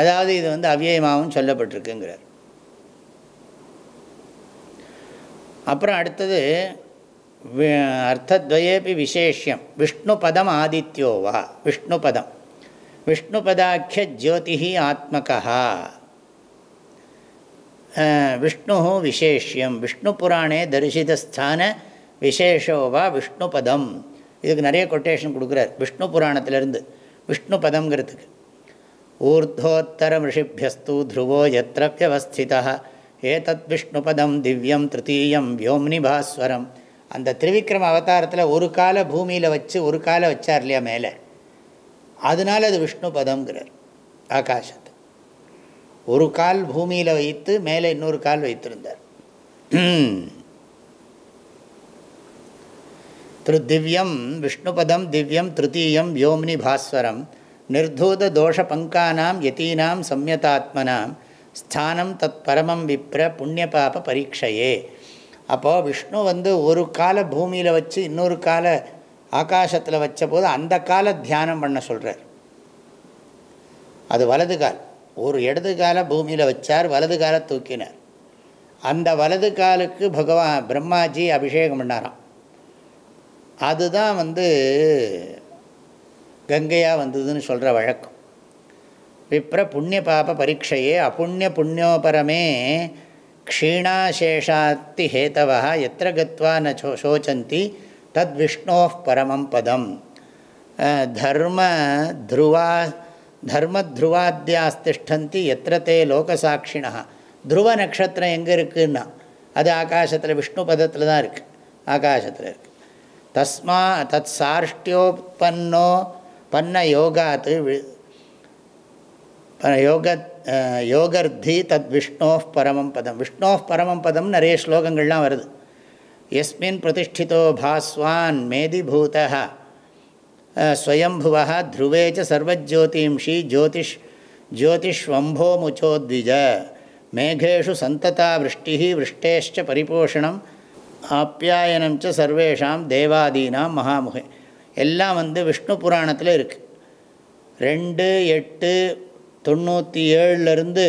அதாவது இது வந்து அவ்வியமாகவும் சொல்லப்பட்டிருக்குங்கிறார். அப்புறம் அடுத்தது அர்த்தத்வயேபி விசேஷம் விஷ்ணு பதம் ஆதித்யோவா விஷ்ணு பதம் விஷ்ணு பதாக்கிய ஜோதி ஆத்மகா விஷ்ணு விசேஷியம். விஷ்ணு புராணே தரிசிதஸ்தான விசேஷோவா விஷ்ணு பதம் இதுக்கு நிறைய கொட்டேஷன் கொடுக்குறார். விஷ்ணு புராணத்திலேருந்து. விஷ்ணு பதங்கிறதுக்கு ஊர்தோத்தரம் ध्रुवो த்ருவோ எத்திர एतत् विष्णुपदं விஷ்ணுபதம் திவ்யம் திருத்தீயம் வியோம்னி பாஸ்வரம் அந்த திரிவிக்ரம அவதாரத்தில் ஒரு கால பூமியில் வச்சு ஒரு காலை வச்சார் இல்லையா மேலே அதனால் அது விஷ்ணு பதம்ங்கிறார் ஆகாசத்தை ஒரு கால் பூமியில் வைத்து மேலே இன்னொரு கால் வைத்திருந்தார் திரு திவ்யம் விஷ்ணுபதம் திவ்யம் திருத்தீயம் வியோம்னி பாஸ்வரம் நிர்தூத தோஷ பங்கானாம் யதீனாம் சம்யதாத்மனாம் ஸ்தானம் தத் பரமம் விப்ர புண்ணிய பாப பரீட்சையே அப்போது விஷ்ணு வந்து ஒரு கால பூமியில் வச்சு இன்னொரு கால ஆகாசத்தில் வச்ச போது அந்த கால தியானம் பண்ண சொல்கிறார் அது வலது கால். ஒரு இடது கால பூமியில் வச்சார் வலது கால தூக்கினார். அந்த வலது காலுக்கு பகவான் பிரம்மாஜி அபிஷேகம் பண்ணாராம். அதுதான் வந்து கங்கையாக வந்ததுன்னு சொல்கிற வழக்கம். விப்ர புண்ணிய பாப பரீட்சையே அப்புண்ணிய புண்ணியோபரமே க்ஷீணாசேஷாத்தி ஹேத்தவா எத்திர கத்வா ந சோ சோச்சந்தி தத் விஷ்ணோ பரமம் பதம். தர்ம த்ருவா தர்மத்ருவாத்தியாஸ்திஷ்டந்தி எத்திர தே லோகசாட்சிணா. துருவ நட்சத்திரம் எங்கே இருக்குன்னா அது ஆகாசத்தில் விஷ்ணு பதத்தில் தான் இருக்குது ஆகாசத்தில் இருக்குது தஸ்மா தத் சாஷ்டியோப்பன்னோ பண்ண யோகாத்து யோக யோகர்த்தி தத் விஷ்ணோ பரமம் பதம். விஷ்ணோ பரமம் பதம் நிறைய ஸ்லோகங்கள்லாம் வருது. எஸ்மின் பிரதிஷ்டிதோ பாஸ்வான் மேதிபூத ஸ்வயம்புவ த்ருவேச்ச சர்வஜோதிம்ஷி ஜோதிஷ் ஜோதிஷ்வம்போமுச்சோத்விஜ மேகேஷு சந்ததா விருஷ்டி விருஷ்டேஷ்ட பரிபோஷணம். ஆப்யாயனம் சர்வேஷாம் தேவாதீனாம் மகாமுகே. எல்லாம் வந்து விஷ்ணு புராணத்தில் இருக்குது ரெண்டு எட்டு தொண்ணூற்றி ஏழுலேருந்து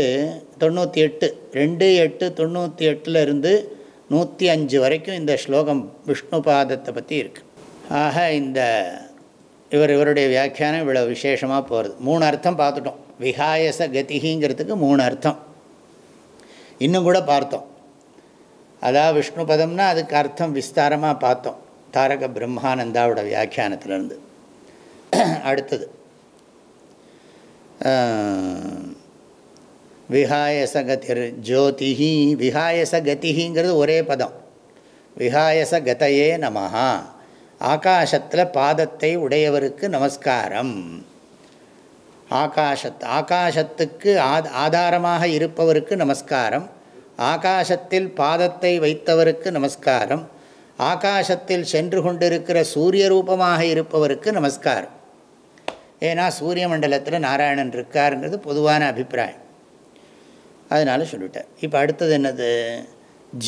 தொண்ணூற்றி எட்டு ரெண்டு எட்டு தொண்ணூற்றி எட்டுலேருந்து நூற்றி அஞ்சு வரைக்கும் இந்த ஸ்லோகம் விஷ்ணு பாதத்தை பற்றி இருக்குது ஆக இந்த இவர் இவருடைய வியாக்கியானம் இவ்வளோ விசேஷமாக போகிறது மூணு அர்த்தம் பார்த்துட்டோம். விகாயச கதிகிங்கிறதுக்கு மூணு அர்த்தம். இன்னும் கூட பார்த்தோம். அதாவது விஷ்ணு பதம்னா அதுக்கு அர்த்தம் விஸ்தாரமாக பார்த்தோம். தாரக பிரம்மானந்தாவோட வியாக்கியானத்திலிருந்து. அடுத்தது. விஹாயசகதிர் ஜோதிஹி விஹாயசகதிங்கிறது ஒரே பதம். விஹாயசகதையே நமஹா. ஆகாசத்தில் பாதத்தை உடையவருக்கு நமஸ்காரம். ஆகாசத் ஆகாசத்துக்கு ஆதாரமாக இருப்பவருக்கு நமஸ்காரம். ஆகாசத்தில் பாதத்தை வைத்தவருக்கு நமஸ்காரம். ஆகாசத்தில் சென்று கொண்டிருக்கிற சூரிய ரூபமாக இருப்பவருக்கு நமஸ்காரம். ஏன்னா சூரிய மண்டலத்தில் நாராயணன் இருக்காருங்கிறது பொதுவான அபிப்பிராயம். அதனால் சொல்லிட்டார் இப்போ அடுத்தது என்னது?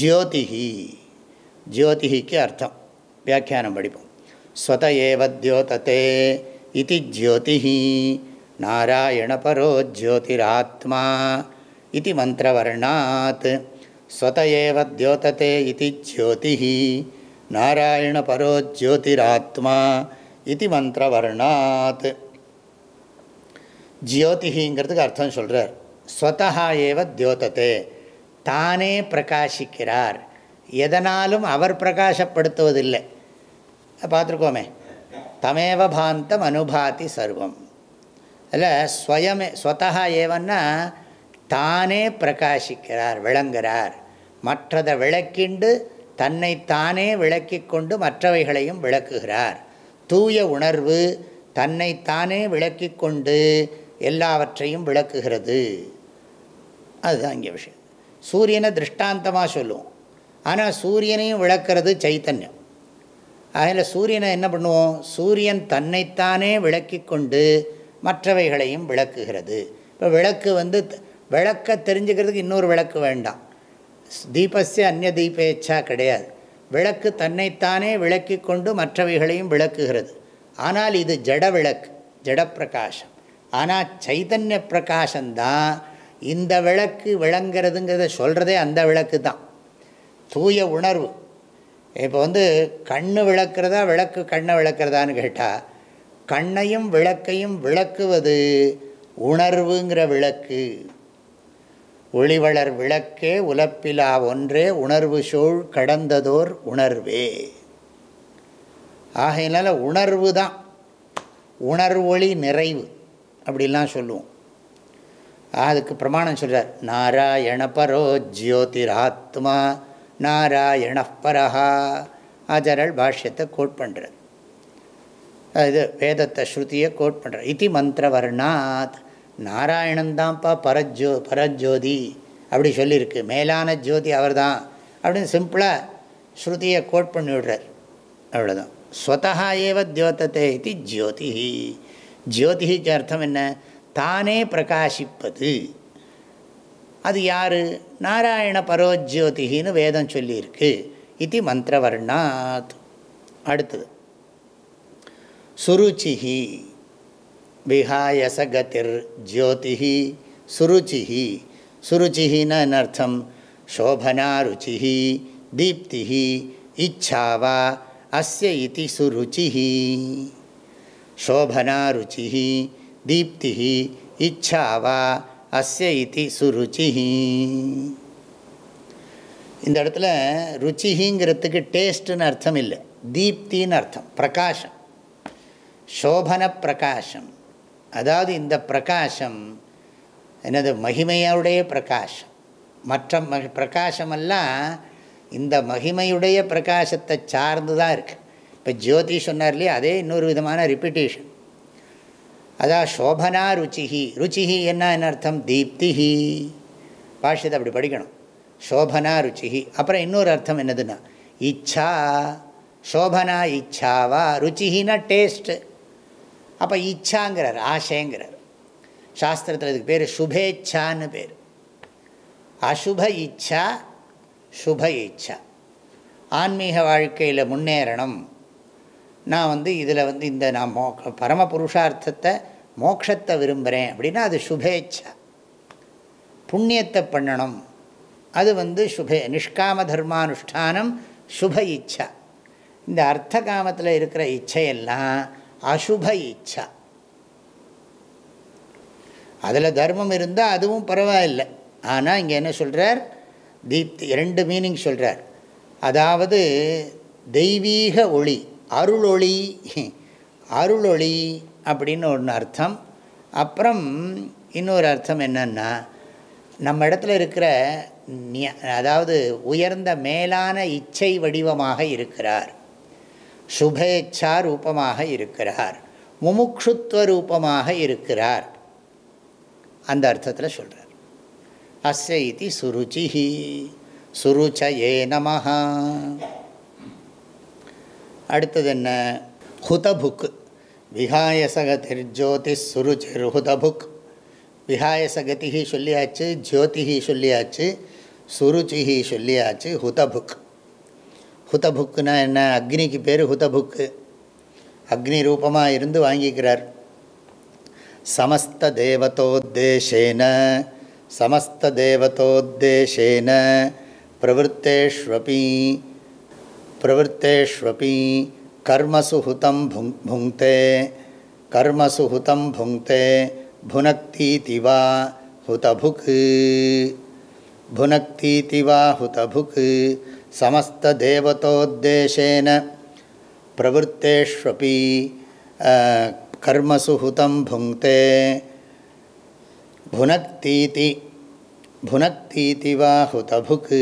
ஜோதிஹி. ஜோதிஹிக்கு அர்த்தம். வியாக்கியானம் படிப்போம். ஸ்வத ஏவ தியோதத்தே இது ஜோதிஹி. நாராயணபரோ ஜோதிராத்மா இது மந்திரவர்ணாத். ஸ்வத ஏவ தியோதத்தே இது ஜோதிஹி. நாராயணபரோ ஜோதிராத்மா இது மந்திரவர்ணாத். ஜியோதிஹிங்கிறதுக்கு அர்த்தம் சொல்கிறார் ஸ்வதா ஏவ தியோதத்தே தானே பிரகாசிக்கிறார். எதனாலும் அவர் பிரகாசப்படுத்துவதில்லை. பார்த்துருக்கோமே. தமேவ பாந்தம் அனுபாதி சர்வம். இல்லை ஸ்வயமே ஸ்வதா ஏவன்னா தானே பிரகாசிக்கிறார் விளங்குகிறார் மற்றதை விளக்கிண்டு தன்னை தானே விளக்கி கொண்டு மற்றவைகளையும் விளக்குகிறார். தூய உணர்வு தன்னைத்தானே விளக்கி கொண்டு எல்லாவற்றையும் விளக்குகிறது. அதுதான் இங்கே விஷயம். சூரியனை திருஷ்டாந்தமாக சொல்லுவோம். ஆனால் சூரியனையும் விளக்கிறது சைத்தன்யம். அதில் சூரியனை என்ன பண்ணுவோம்? சூரியன் தன்னைத்தானே விளக்கி கொண்டு மற்றவைகளையும் விளக்குகிறது. இப்போ விளக்கு வந்து விளக்க தெரிஞ்சுக்கிறதுக்கு இன்னொரு விளக்கு வேண்டாம். தீபஸ்ய அந்நிய தீபேச்சா கிடையாது. விளக்கு தன்னைத்தானே விளக்கி கொண்டு மற்றவைகளையும் விளக்குகிறது. ஆனால் இது ஜட விளக்கு ஜடப்பிரகாசம். ஆனால் சைதன்ய பிரகாசந்தான் இந்த விளக்கு விளங்கிறதுங்கிறத சொல்கிறதே அந்த விளக்கு தான். தூய உணர்வு. இப்போ வந்து கண்ணு விளக்குறதா விளக்கு கண்ணை விளக்குறதான்னு கேட்டால் கண்ணையும் விளக்கையும் விளக்குவது உணர்வுங்கிற விளக்கு. ஒளிவளர் விளக்கே உலப்பிலா ஒன்றே உணர்வு சூழ் கடந்ததோர் உணர்வே. ஆகையினால உணர்வு தான். உணர்வொளி நிறைவு அப்படிலாம் சொல்லுவோம். அதுக்கு பிரமாணம் சொல்கிறார் நாராயண பரோ ஜோதிராத்மா நாராயண பரஹா ஆச்சாரல் பாஷ்யத்தை கோட் பண்ணுறார் இது வேதத்தை ஸ்ருதியை கோட் பண்ணுறார் இத்தி மந்திரவர்ணாத். நாராயணன்தான்ப்பா பரஜோ பரஜோதி அப்படி சொல்லியிருக்கு. மேலான ஜோதி அவர் தான் அப்படின்னு சிம்பிளாக ஸ்ருதியை கோட் பண்ணி விடுறார். அவ்வளோதான் ஸ்வதா ஏவ தியோதத்தை இது ஜோதி. ஜோதிக்கு அர்த்தம் என்ன? தானே பிரகாசிப்பது. அது யார்? நாராயண பரோஜோதிகின்னு வேதம் சொல்லியிருக்கு. இது மந்திரவர்ணாத். அடுத்தது. சுருச்சிஹி. விஹாயசகதிர் ஜோதிஹி சுருச்சிஹி. சுருச்சிஹின்னா என்ன அர்த்தம்? சோபனா ருச்சிஹி தீப்திஹி இச்சாவா அஸ்ய இதி சுருச்சிஹி. சோபனா ருச்சிஹி தீப்திஹி இச்சாவா அஸ்ய இதி சுருச்சிஹி. இந்த இடத்துல ருச்சிஹிங்கிறதுக்கு டேஸ்ட்டுன்னு அர்த்தம் இல்லை. தீப்தின்னு அர்த்தம். பிரகாஷம். சோபன பிரகாஷம். அதாவது இந்த பிரகாசம் என்னது மகிமையுடைய பிரகாஷம் மற்ற ம பிரகாசமெல்லாம் இந்த மகிமையுடைய பிரகாசத்தை சார்ந்து தான் இருக்குது இப்போ ஜோதி சொன்னார் இல்லையா அதே இன்னொரு விதமான ரிப்பிட்டேஷன் அதான் சோபனா ருச்சிஹி. ருச்சிஹி என்ன என்ன அர்த்தம்? தீப்திஹி. பாஷ்யத்தை அப்படி படிக்கணும். சோபனா ருச்சிஹி. அப்புறம் இன்னொரு அர்த்தம் என்னதுன்னா இச்சா சோபனா இச்சாவா? ருச்சிஹின்னா டேஸ்ட்டு அப்போ இச்சாங்கிறார் ஆசைங்கிறார். சாஸ்திரத்தில் இதுக்கு பேர் சுபேச்சான்னு பேர். அசுப இச்சா சுப இச்சா. ஆன்மீக வாழ்க்கையில் முன்னேறணும். நான் வந்து இதில் வந்து இந்த நான் மோ பரம புருஷார்த்தத்தை மோட்சத்தை விரும்புகிறேன் அப்படின்னா அது சுபேச்சா புண்ணியத்தை பண்ணணும். அது வந்து சுபே நிஷ்காம தர்மானுஷ்டானம் சுப இச்சா. இந்த அர்த்த காமத்தில் இருக்கிற இச்சையெல்லாம் அசுப இச்சா. அதில் தர்மம் இருந்தால் அதுவும் பரவாயில்லை. ஆனால் இங்கே என்ன சொல்கிறார் தீப்தி ரெண்டு மீனிங் சொல்கிறார் அதாவது தெய்வீக ஒளி அருளொளி அருளொளி அப்படின்னு ஒன்று அர்த்தம். அப்புறம் இன்னொரு அர்த்தம் என்னன்னா நம்ம இடத்துல இருக்கிற அதாவது உயர்ந்த மேலான இச்சை வடிவமாக இருக்கிறார். சுபேச்சா ரூபமாக இருக்கிறார். முமுக்ஷுத்வ ரூபமாக இருக்கிறார். அந்த அர்த்தத்தில் சொல்கிறார் அஸ்ய இது சுருச்சிஹி சுருச்சயே நமஹா. அடுத்தது என்ன? ஹுதபுக். விஹாயசகதிர்ஜோதி சுருச்சிர் ஹுதபுக். விஹாயசகதிஹி சொல்லியாச்சு ஜோதிஹி சொல்லியாச்சு சுருச்சிஹி சொல்லியாச்சு ஹுதபுக். ஹுதபுக்குனா என்ன? அக்னிக்கு பேர் ஹுதபுக்கு. அக்னி ரூபமாக இருந்து வாங்கிக்கிறார். சமஸ்த தேவதோத்தேசேன பிரவருத்தேஷ்வபி பிரவருத்தேஷ்வபி கர்மசு ஹுதம் புங் புங்க்தே கர்மசு ஹுதம் புங்க்தே புனக்தீதி வா ஹுதபுக் புனக்தீதி வா ஹுதபுக் समस्तदेवतोद्देशेन प्रवृत्तेष्वपि कर्मसु हुतं भुङ्क्ते भुनक्तीति भुनक्तीति वा हुतभुक्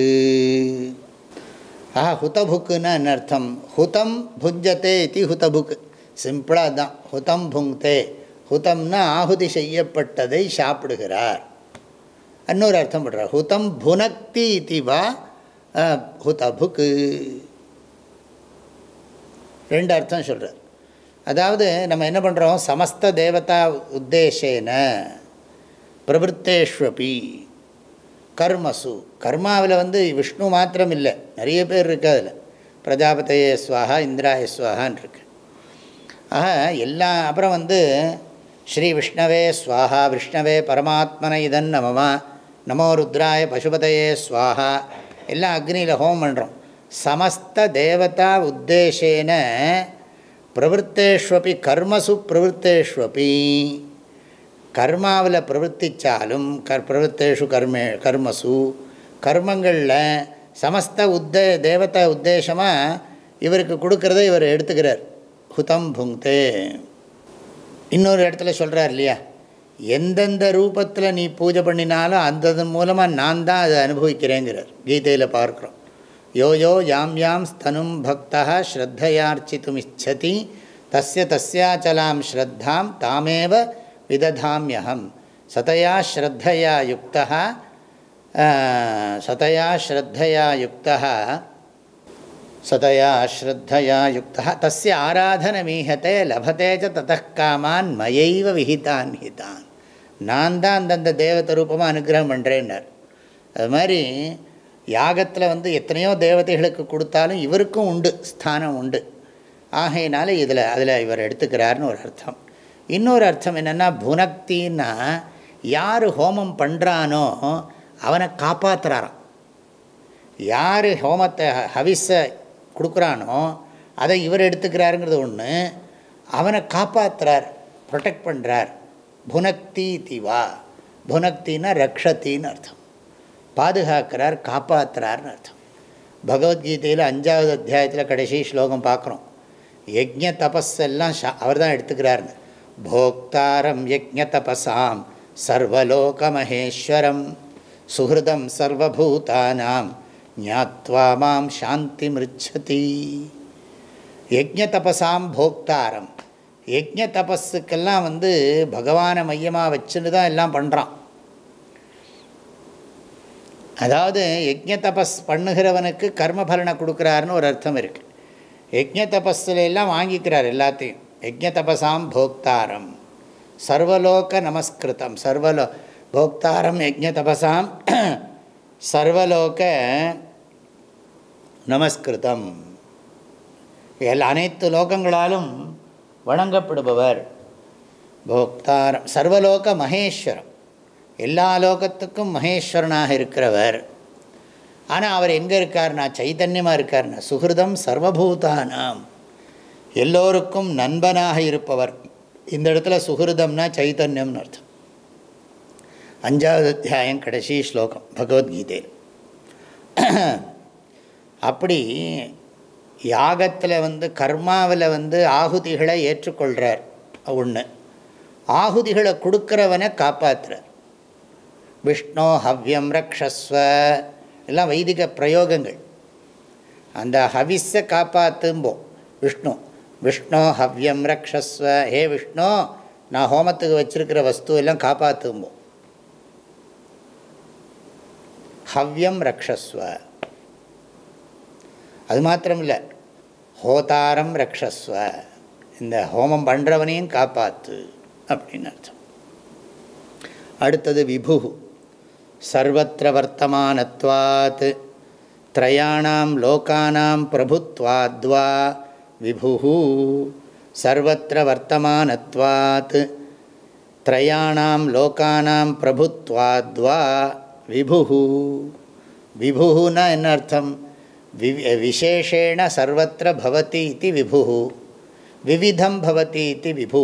ஆஹா ஹுதபுக்குன்னு அர்த்தம் ஹுதம் புஞ்சத்தே இது ஹுதபுக் சிம்பிளாக தான் ஹுதம் புங்க்தே ஹுதம்னா ஆகுதி செய்யப்பட்டதை சாப்பிடுகிறார் இன்னொரு அர்த்தம் பண்ணுறார் ஹுதம் புனக்தி இது வா ஹுதபுக்கு ரெண்டு அர்த்தம் சொல்கிறார் அதாவது நம்ம என்ன பண்ணுறோம் சமஸ்த தேவதா உத்தேசேன பிரபுத்தேஷ்வபி கர்மசு. கர்மாவில் வந்து விஷ்ணு மாத்திரம் இல்லை நிறைய பேர் இருக்கு அதில். பிரஜாபதையே ஸ்வாஹா இந்திராய ஸ்வாகான் இருக்கு. ஆக எல்லா அப்புறம் வந்து ஸ்ரீ விஷ்ணவே ஸ்வாஹா விஷ்ணவே பரமாத்மனை இதன் நமமா நமோ ருத்ராய பசுபதையே ஸ்வாஹா. எல்லாம் அக்னியில் ஹோம் பண்ணுறோம் சமஸ்த தேவதா உத்தேசேன பிரவருத்தேஷ்வபி கர்மசு பிரவருத்தேஷ்வபி. கர்மாவில் பிரவர்த்திச்சாலும் கர் பிரவருத்தேஷு கர்மே கர்மசு. கர்மங்களில் சமஸ்த உத்தே தேவதா உத்தேசமாக இவருக்கு கொடுக்கறத இவர் எடுத்துக்கிறார். ஹுதம் புங்தே. இன்னொரு இடத்துல சொல்கிறார் இல்லையா? எந்தெந்த ரூபத்தில் நீ பூஜை பண்ணினாலும் அந்ததன் மூலமாக நான் தான் அதை அனுபவிக்கிறேங்கிறார் கீதையில் பார்க்குறோம் யோ யோ யாம் யாம் ஸ்தனும் பக்தா ஸ்ரத்தையார்ச்சித்தும் இச்சதி தஸ்ய தஸ்யாச்சலாம் ஸ்ரத்தாம் தாமேவ விததாமியகம் சதையா ஸ்ரத்தையா யுக்தா சதையா ஸ்ரத்தையா யுக்தா சதையா ஸ்ரத்தையா யுக்தா தஸ்ய ஆராதனமீகத்தை லபத்தே ச ததக்காமான் மயைவ விஹிதான் ஹிதான் நான் தான் அந்தந்த தேவத்தை ரூபமாக அனுகிரகம் பண்ணுறேன்னார் அது மாதிரி யாகத்தில் வந்து எத்தனையோ தேவதைகளுக்கு கொடுத்தாலும் இவருக்கும் உண்டு ஸ்தானம் உண்டு. ஆகையினால இதில் அதில் இவர் எடுத்துக்கிறாருன்னு ஒரு அர்த்தம். இன்னொரு அர்த்தம் என்னென்னா புனக்தின்னா யார் ஹோமம் பண்ணுறானோ அவனை காப்பாற்றுறாராம் யார் ஹோமத்தை ஹவிஸை கொடுக்குறானோ அதை இவர் எடுத்துக்கிறாருங்கிறது ஒன்று அவனை காப்பாற்றுறார் ப்ரொடெக்ட் பண்ணுறார் புனக்தி திவா புனக்தின்னா ரக்ஷத்தின்னு அர்த்தம். பாதுகாக்கிறார் காப்பாற்றுறார்னு அர்த்தம். பகவத்கீதையில் அஞ்சாவது அத்தியாயத்தில் கடைசி ஸ்லோகம் பார்க்குறோம் யஜ்ய தபஸெல்லாம் அவர் தான் எடுத்துக்கிறார்னு. போக்தாரம் யஜ்ய தபசாம் சர்வலோக மகேஸ்வரம் சுகிருதம் சர்வபூதானாம் ஞாத்வா மாம் சாந்தி மிருச்சதி. யஜ்ய தபசாம் போக்தாரம். யஜ்ய தபஸுக்கெல்லாம் வந்து பகவானை மையமாக வச்சுன்னு தான் எல்லாம் பண்ணுறான் அதாவது யஜ்ய தபஸ் பண்ணுகிறவனுக்கு கர்மபலனை கொடுக்குறாருன்னு ஒரு அர்த்தம் இருக்குது யஜ்ய தபஸில் எல்லாம் வாங்கிக்கிறார் எல்லாத்தையும். யஜ்ய தபசாம் போக்தாரம். சர்வலோக நமஸ்கிருதம். சர்வலோ போக்தாரம் யஜ்ய தபசாம் சர்வலோக நமஸ்கிருதம். எல்லா அனைத்து லோகங்களாலும் வணங்கப்படுபவர். போக்தாரம் சர்வலோக மகேஸ்வரம் எல்லா லோகத்துக்கும் மகேஸ்வரனாக இருக்கிறவர். ஆனால் அவர் எங்கே இருக்கார்னா சைதன்யமாக இருக்கார்னா சுகிருதம் சர்வபூதானாம். எல்லோருக்கும் நண்பனாக இருப்பவர். இந்த இடத்துல சுகிருதம்னா சைத்தன்யம்னு அர்த்தம். அஞ்சாவது அத்தியாயம் கடைசி ஸ்லோகம் பகவத்கீதையில். அப்படி யாகத்தில் வந்து கர்மாவில் வந்து ஆகுதிகளை ஏற்றுக்கொள்கிறார் ஒன்று ஆகுதிகளை கொடுக்குறவனை காப்பாற்றுறார் விஷ்ணோ ஹவ்யம் ரக்ஷஸ்வ. எல்லாம் வைதிக பிரயோகங்கள். அந்த ஹவிஸை காப்பாற்றும்போம் விஷ்ணு விஷ்ணோ ஹவ்யம் ரக்ஷஸ்வ. ஹே விஷ்ணு நான் ஹோமத்துக்கு வச்சுருக்கிற வஸ்து எல்லாம் காப்பாற்றும்போம் ஹவ்யம் ரக்ஷஸ்வ. அது மாத்திரம் இல்லை ஹோதாரம் ரக்ஷஸ்வ. இந்த ஹோமம் பண்ணுறவனையும் காப்பாற்று அப்படின்னு அர்த்தம். அடுத்தது விபு. சர்வத்திர வர்த்தமானத்வாத். த்ரயாணாம் லோகானாம் பிரபுத்வாத்வா. விபு. சர்வத்திர வர்த்தமானத்வாத். த்ரயாணாம் லோகானாம் பிரபுத்வாத்வா. விபு. விபுனா என்ன அர்த்தம்? வி விசேஷேண சர்வத்திர பவதி இது விபு விவிதம் பவதி இது விபு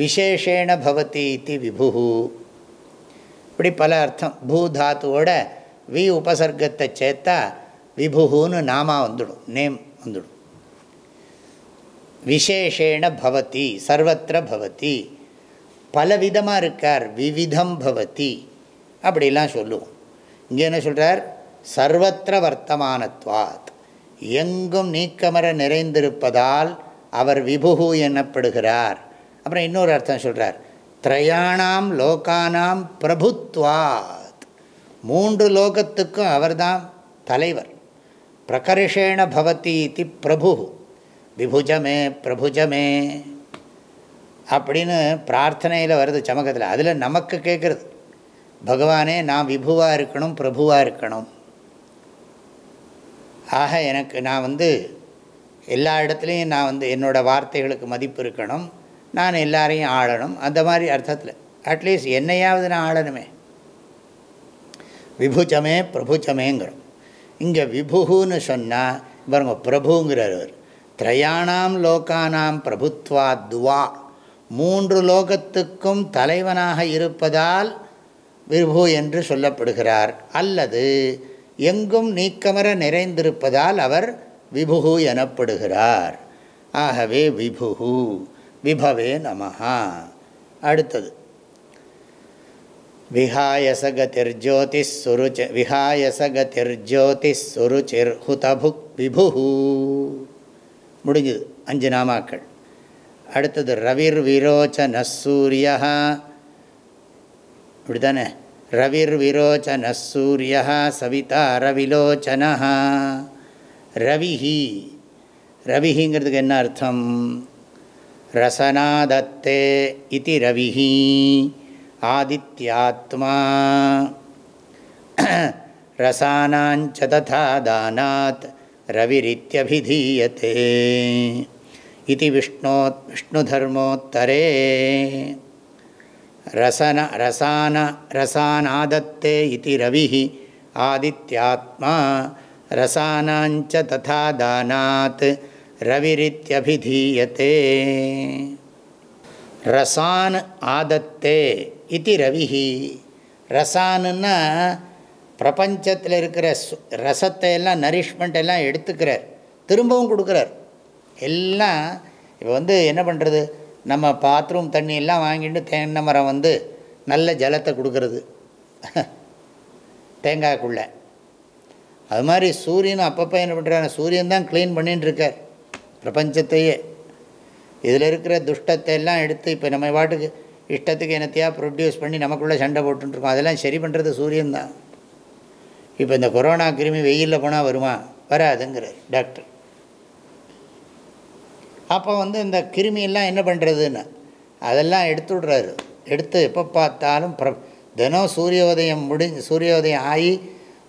விசேஷேண பவதி இது விபு இப்படி பல அர்த்தம். பூதாத்துவோட வி உபசர்க்கத்தை சேர்த்தா விபுன்னு நாமா வந்துடும் நேம் வந்துடும். விசேஷேண பவதி சர்வத்திர பவதி பலவிதமாக இருக்கார் விவிதம் பவதி அப்படிலாம் சொல்லுவோம். இங்கே என்ன சொல்கிறார் சர்வத்திர வர்த்தமானத்வாத். எங்கும் நீக்கமர நிறைந்திருப்பதால் அவர் விபுகு எனப்படுகிறார். அப்புறம் இன்னொரு அர்த்தம் சொல்கிறார் திரையாணாம் லோகானாம் பிரபுத்வாத். மூன்று லோகத்துக்கும் அவர்தான் தலைவர். பிரகர்ஷேண பவதி இது பிரபு. விபுஜமே பிரபுஜமே. அப்படின்னு பிரார்த்தனையில் வருது சமகத்தில். அதில் நமக்கு கேட்குறது பகவானே நான் விபுவாக இருக்கணும் பிரபுவாக இருக்கணும். ஆக எனக்கு நான் வந்து எல்லா இடத்துலையும் நான் வந்து என்னோடய வார்த்தைகளுக்கு மதிப்பு இருக்கணும். நான் எல்லாரையும் ஆளணும். அந்த மாதிரி அர்த்தத்தில். அட்லீஸ்ட் என்னையாவது நான் ஆளணுமே. விபுச்சமே பிரபுச்சமேங்கிறோம். இங்கே விபுன்னு சொன்னால் பாருங்க பிரபுங்கிறவர் திரையாணாம் லோக்கானாம் பிரபுத்வா துவா. மூன்று லோகத்துக்கும் தலைவனாக இருப்பதால் விபு என்று சொல்லப்படுகிறார். அல்லது எங்கும் நீக்கமர நிறைந்திருப்பதால் அவர் விபுகு எனப்படுகிறார். ஆகவே விபுகு விபவே நமஹா. அடுத்தது. விஹாயசகதிர்ஜோதி சுருச்ச ஹுதபுக் விபுஹு முடிஞ்சது. அஞ்சு நாமாக்கள். அடுத்தது ரவிர் விரோச்சன சூரிய இப்படி தானே ரவிர் விரோச்சன சூரிய சவிதா ரவிலோச்சன ரவிஹி ரவிஹிங்கிறதுக்கு என்ன அர்த்தம் ரசனாதத்தே இது ரவிஹி ஆதித்யாத்மா रसानाञ्च तथा दानात् रविरित्यभिधीयते इति विष्णो विष्णुधर्मोत्तरे ரசன ரசான ரசானாதத்தே இது ரவி ஆதித்யாத்மா ரசானாஞ்ச ததா தானாத் ரவிரித்யபிதீயத்தே ரசான் ஆதத்தே இது ரவி ரசானுன்னா பிரபஞ்சத்தில் இருக்கிற ரசத்தை எல்லாம் நரிஷ்மெண்ட் எல்லாம் எடுத்துக்கிறார். திரும்பவும் கொடுக்குறார். எல்லாம் இப்போ வந்து என்ன பண்ணுறது நம்ம பாத்ரூம் தண்ணியெல்லாம் வாங்கிட்டு தென்னை மரம் வந்து நல்ல ஜலத்தை கொடுக்கறது. தேங்காய்க்குள்ளே. அது மாதிரி சூரியன் அப்பப்போ என்ன பண்ணுறாரு சூரியன் தான் க்ளீன் பண்ணிட்டுருக்கார் பிரபஞ்சத்தையே. இதில் இருக்கிற துஷ்டத்தை எல்லாம் எடுத்து இப்போ நம்ம பாட்டுக்கு இஷ்டத்துக்கு என்னத்தையாக ப்ரொடியூஸ் பண்ணி நமக்குள்ளே சண்டை போட்டுருக்கோம் அதெல்லாம் சரி பண்ணுறது சூரியன் தான். இப்போ இந்த கொரோனா கிருமி வெயிலில் போனால் வருமா? வராதுங்கிறார் டாக்டர் அப்போ வந்து இந்த கிருமியெல்லாம் என்ன பண்ணுறதுன்னு அதெல்லாம் எடுத்து விடுறாரு எடுத்து எப்போ பார்த்தாலும் ப்ர தினம் சூரியோதயம் முடிஞ்சு சூரியோதயம் ஆகி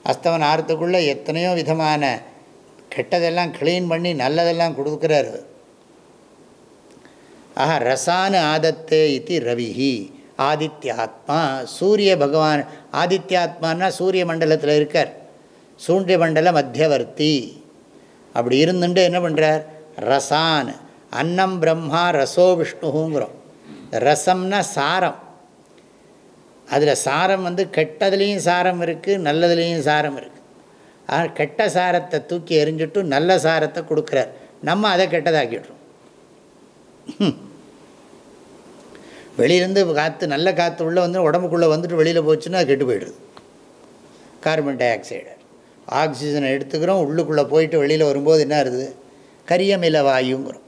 அஸ்தவன் ஆறுத்துக்குள்ளே எத்தனையோ விதமான கெட்டதெல்லாம் க்ளீன் பண்ணி நல்லதெல்லாம் கொடுக்குறாரு. ஆஹா ரசானு ஆதத்தே இது ரவிஹி. ஆதித்யாத்மா சூரிய பகவான் ஆதித்யாத்மானா சூரிய மண்டலத்தில் இருக்கார். சூரிய மண்டல மத்தியவர்த்தி அப்படி இருந்துட்டு என்ன பண்ணுறார் ரசான். அன்னம் பிரம்மா ரசோ விஷ்ணுங்கிறோம். ரசம்னா சாரம். அதில் சாரம் வந்து கெட்டதுலேயும் சாரம் இருக்குது நல்லதுலேயும் சாரம் இருக்குது ஆனால் கெட்ட சாரத்தை தூக்கி எறிஞ்சிட்டு நல்ல சாரத்தை கொடுக்குறார். நம்ம அதை கெட்டதாக்கிடுறோம். வெளியிலேருந்து காற்று நல்ல காற்று உள்ளே வந்து உடம்புக்குள்ளே வந்துட்டு வெளியில் போச்சுன்னா கெட்டு போயிடுது. Carbon dioxide. ஆக்சிஜனை எடுத்துக்கிறோம் உள்ளுக்குள்ளே போயிட்டு வெளியில் வரும்போது என்ன இருக்குது கரியமில வாயுங்கிறோம்.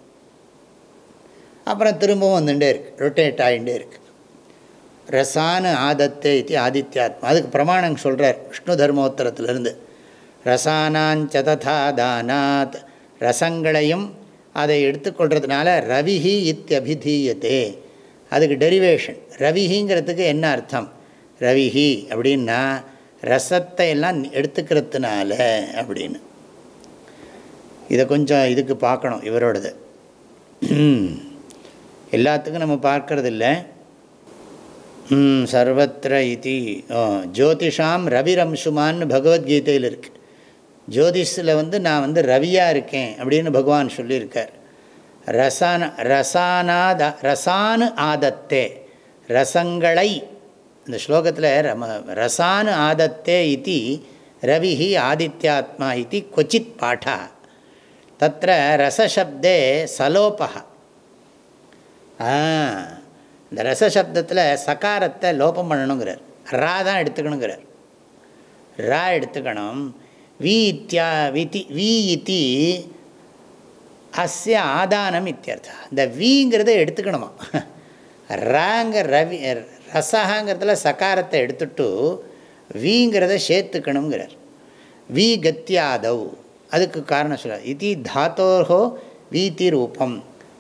அப்புறம் திரும்பவும் வந்துட்டே இருக்குது ரொட்டேட் ஆகிட்டே இருக்குது ரசானு ஆதத்தே இது ஆதித்யாத்மா. அதுக்கு பிரமாணம் சொல்கிறார் விஷ்ணு தர்மோத்தரத்திலிருந்து. ரசானாஞ்ச ததா தானாத். ரசங்களையும் அதை எடுத்துக்கொள்கிறதுனால ரவிஹி இத்தியபிதீயத்தே அதுக்கு டெரிவேஷன் ரவிஹிங்கிறதுக்கு என்ன அர்த்தம்? ரவிஹி அப்படின்னா ரசத்தை எல்லாம் எடுத்துக்கிறதுனால அப்படின்னு. இதை கொஞ்சம் இதுக்கு பார்க்கணும் இவரோடது. எல்லாத்துக்கும் நம்ம பார்க்கறதில்ல. சர்வத்திர இது ஜோதிஷாம் ரவிரம்சுமான்னு பகவத்கீதையில் இருக்குது ஜோதிஷில் வந்து நான் வந்து ரவியாக இருக்கேன் அப்படின்னு பகவான் சொல்லியிருக்கார். ரசான ரசானாத ரசானு ஆதத்தே ரசங்களை இந்த ஸ்லோகத்தில் ரம ரசானு ஆதத்தே இது ரவிஹி ஆதித்யாத்மா இது கொச்சித் பாட்டா. தத்திர ரசசப்தே சலோபா இந்த ரசசப்தத்தில் சகாரத்தை லோபம் பண்ணணுங்கிறார். ரா தான் எடுத்துக்கணுங்கிறார். ரா எடுத்துக்கணும். வி இத்தியா விதி வி இத்தி அஸ்ய ஆதானம் இத்தியர்த்தா. இந்த விங்கிறத எடுத்துக்கணுமா? ராங்க ரவி ரசகாங்கிறதுல சகாரத்தை எடுத்துட்டு விங்கிறத சேர்த்துக்கணுங்கிறார். வி கத்தியாதவ் அதுக்கு காரணம் சொல்ல இது தாத்தோர்ஹோ வீதி ரூபம்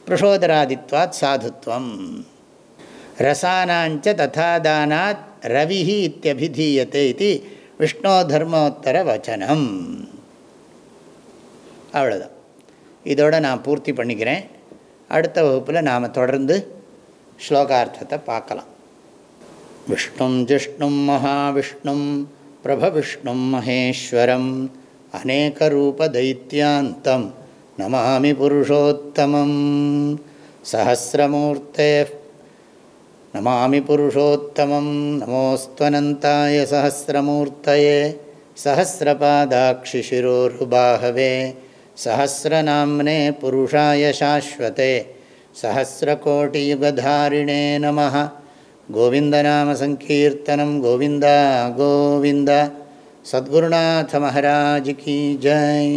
பிரசோதராதித்வாத் சாதுத்வம் ரசானாஞ்ச ததாதானாத் ரவிஹி இத்தியபிதீயத்தை இது விஷ்ணோ தர்மோத்தர வச்சனம் அவ்வளோதான் இதோடு நான் பூர்த்தி பண்ணிக்கிறேன். அடுத்த வகுப்பில் நாம் தொடர்ந்து ஸ்லோகார்த்தத்தை பார்க்கலாம். விஷ்ணும் ஜிஷ்ணும் மகாவிஷ்ணும் பிரபவிஷ்ணும் மகேஸ்வரம் அநேகரூபதைத்தியாந்தம் नमामि पुरुषोत्तमं सहस्रमूर्तेः नमामि पुरुषोत्तमं नमोऽस्त्वनन्ताय सहस्रमूर्तये सहस्रपादाक्षिशिरोरुबाहवे सहस्रनाम्ने पुरुषाय शाश्वते सहस्रकोटियुगधारिणे नमः गोविन्दनामसङ्कीर्तनं गोविन्द गोविन्द सद्गुरुनाथमहाराज की जय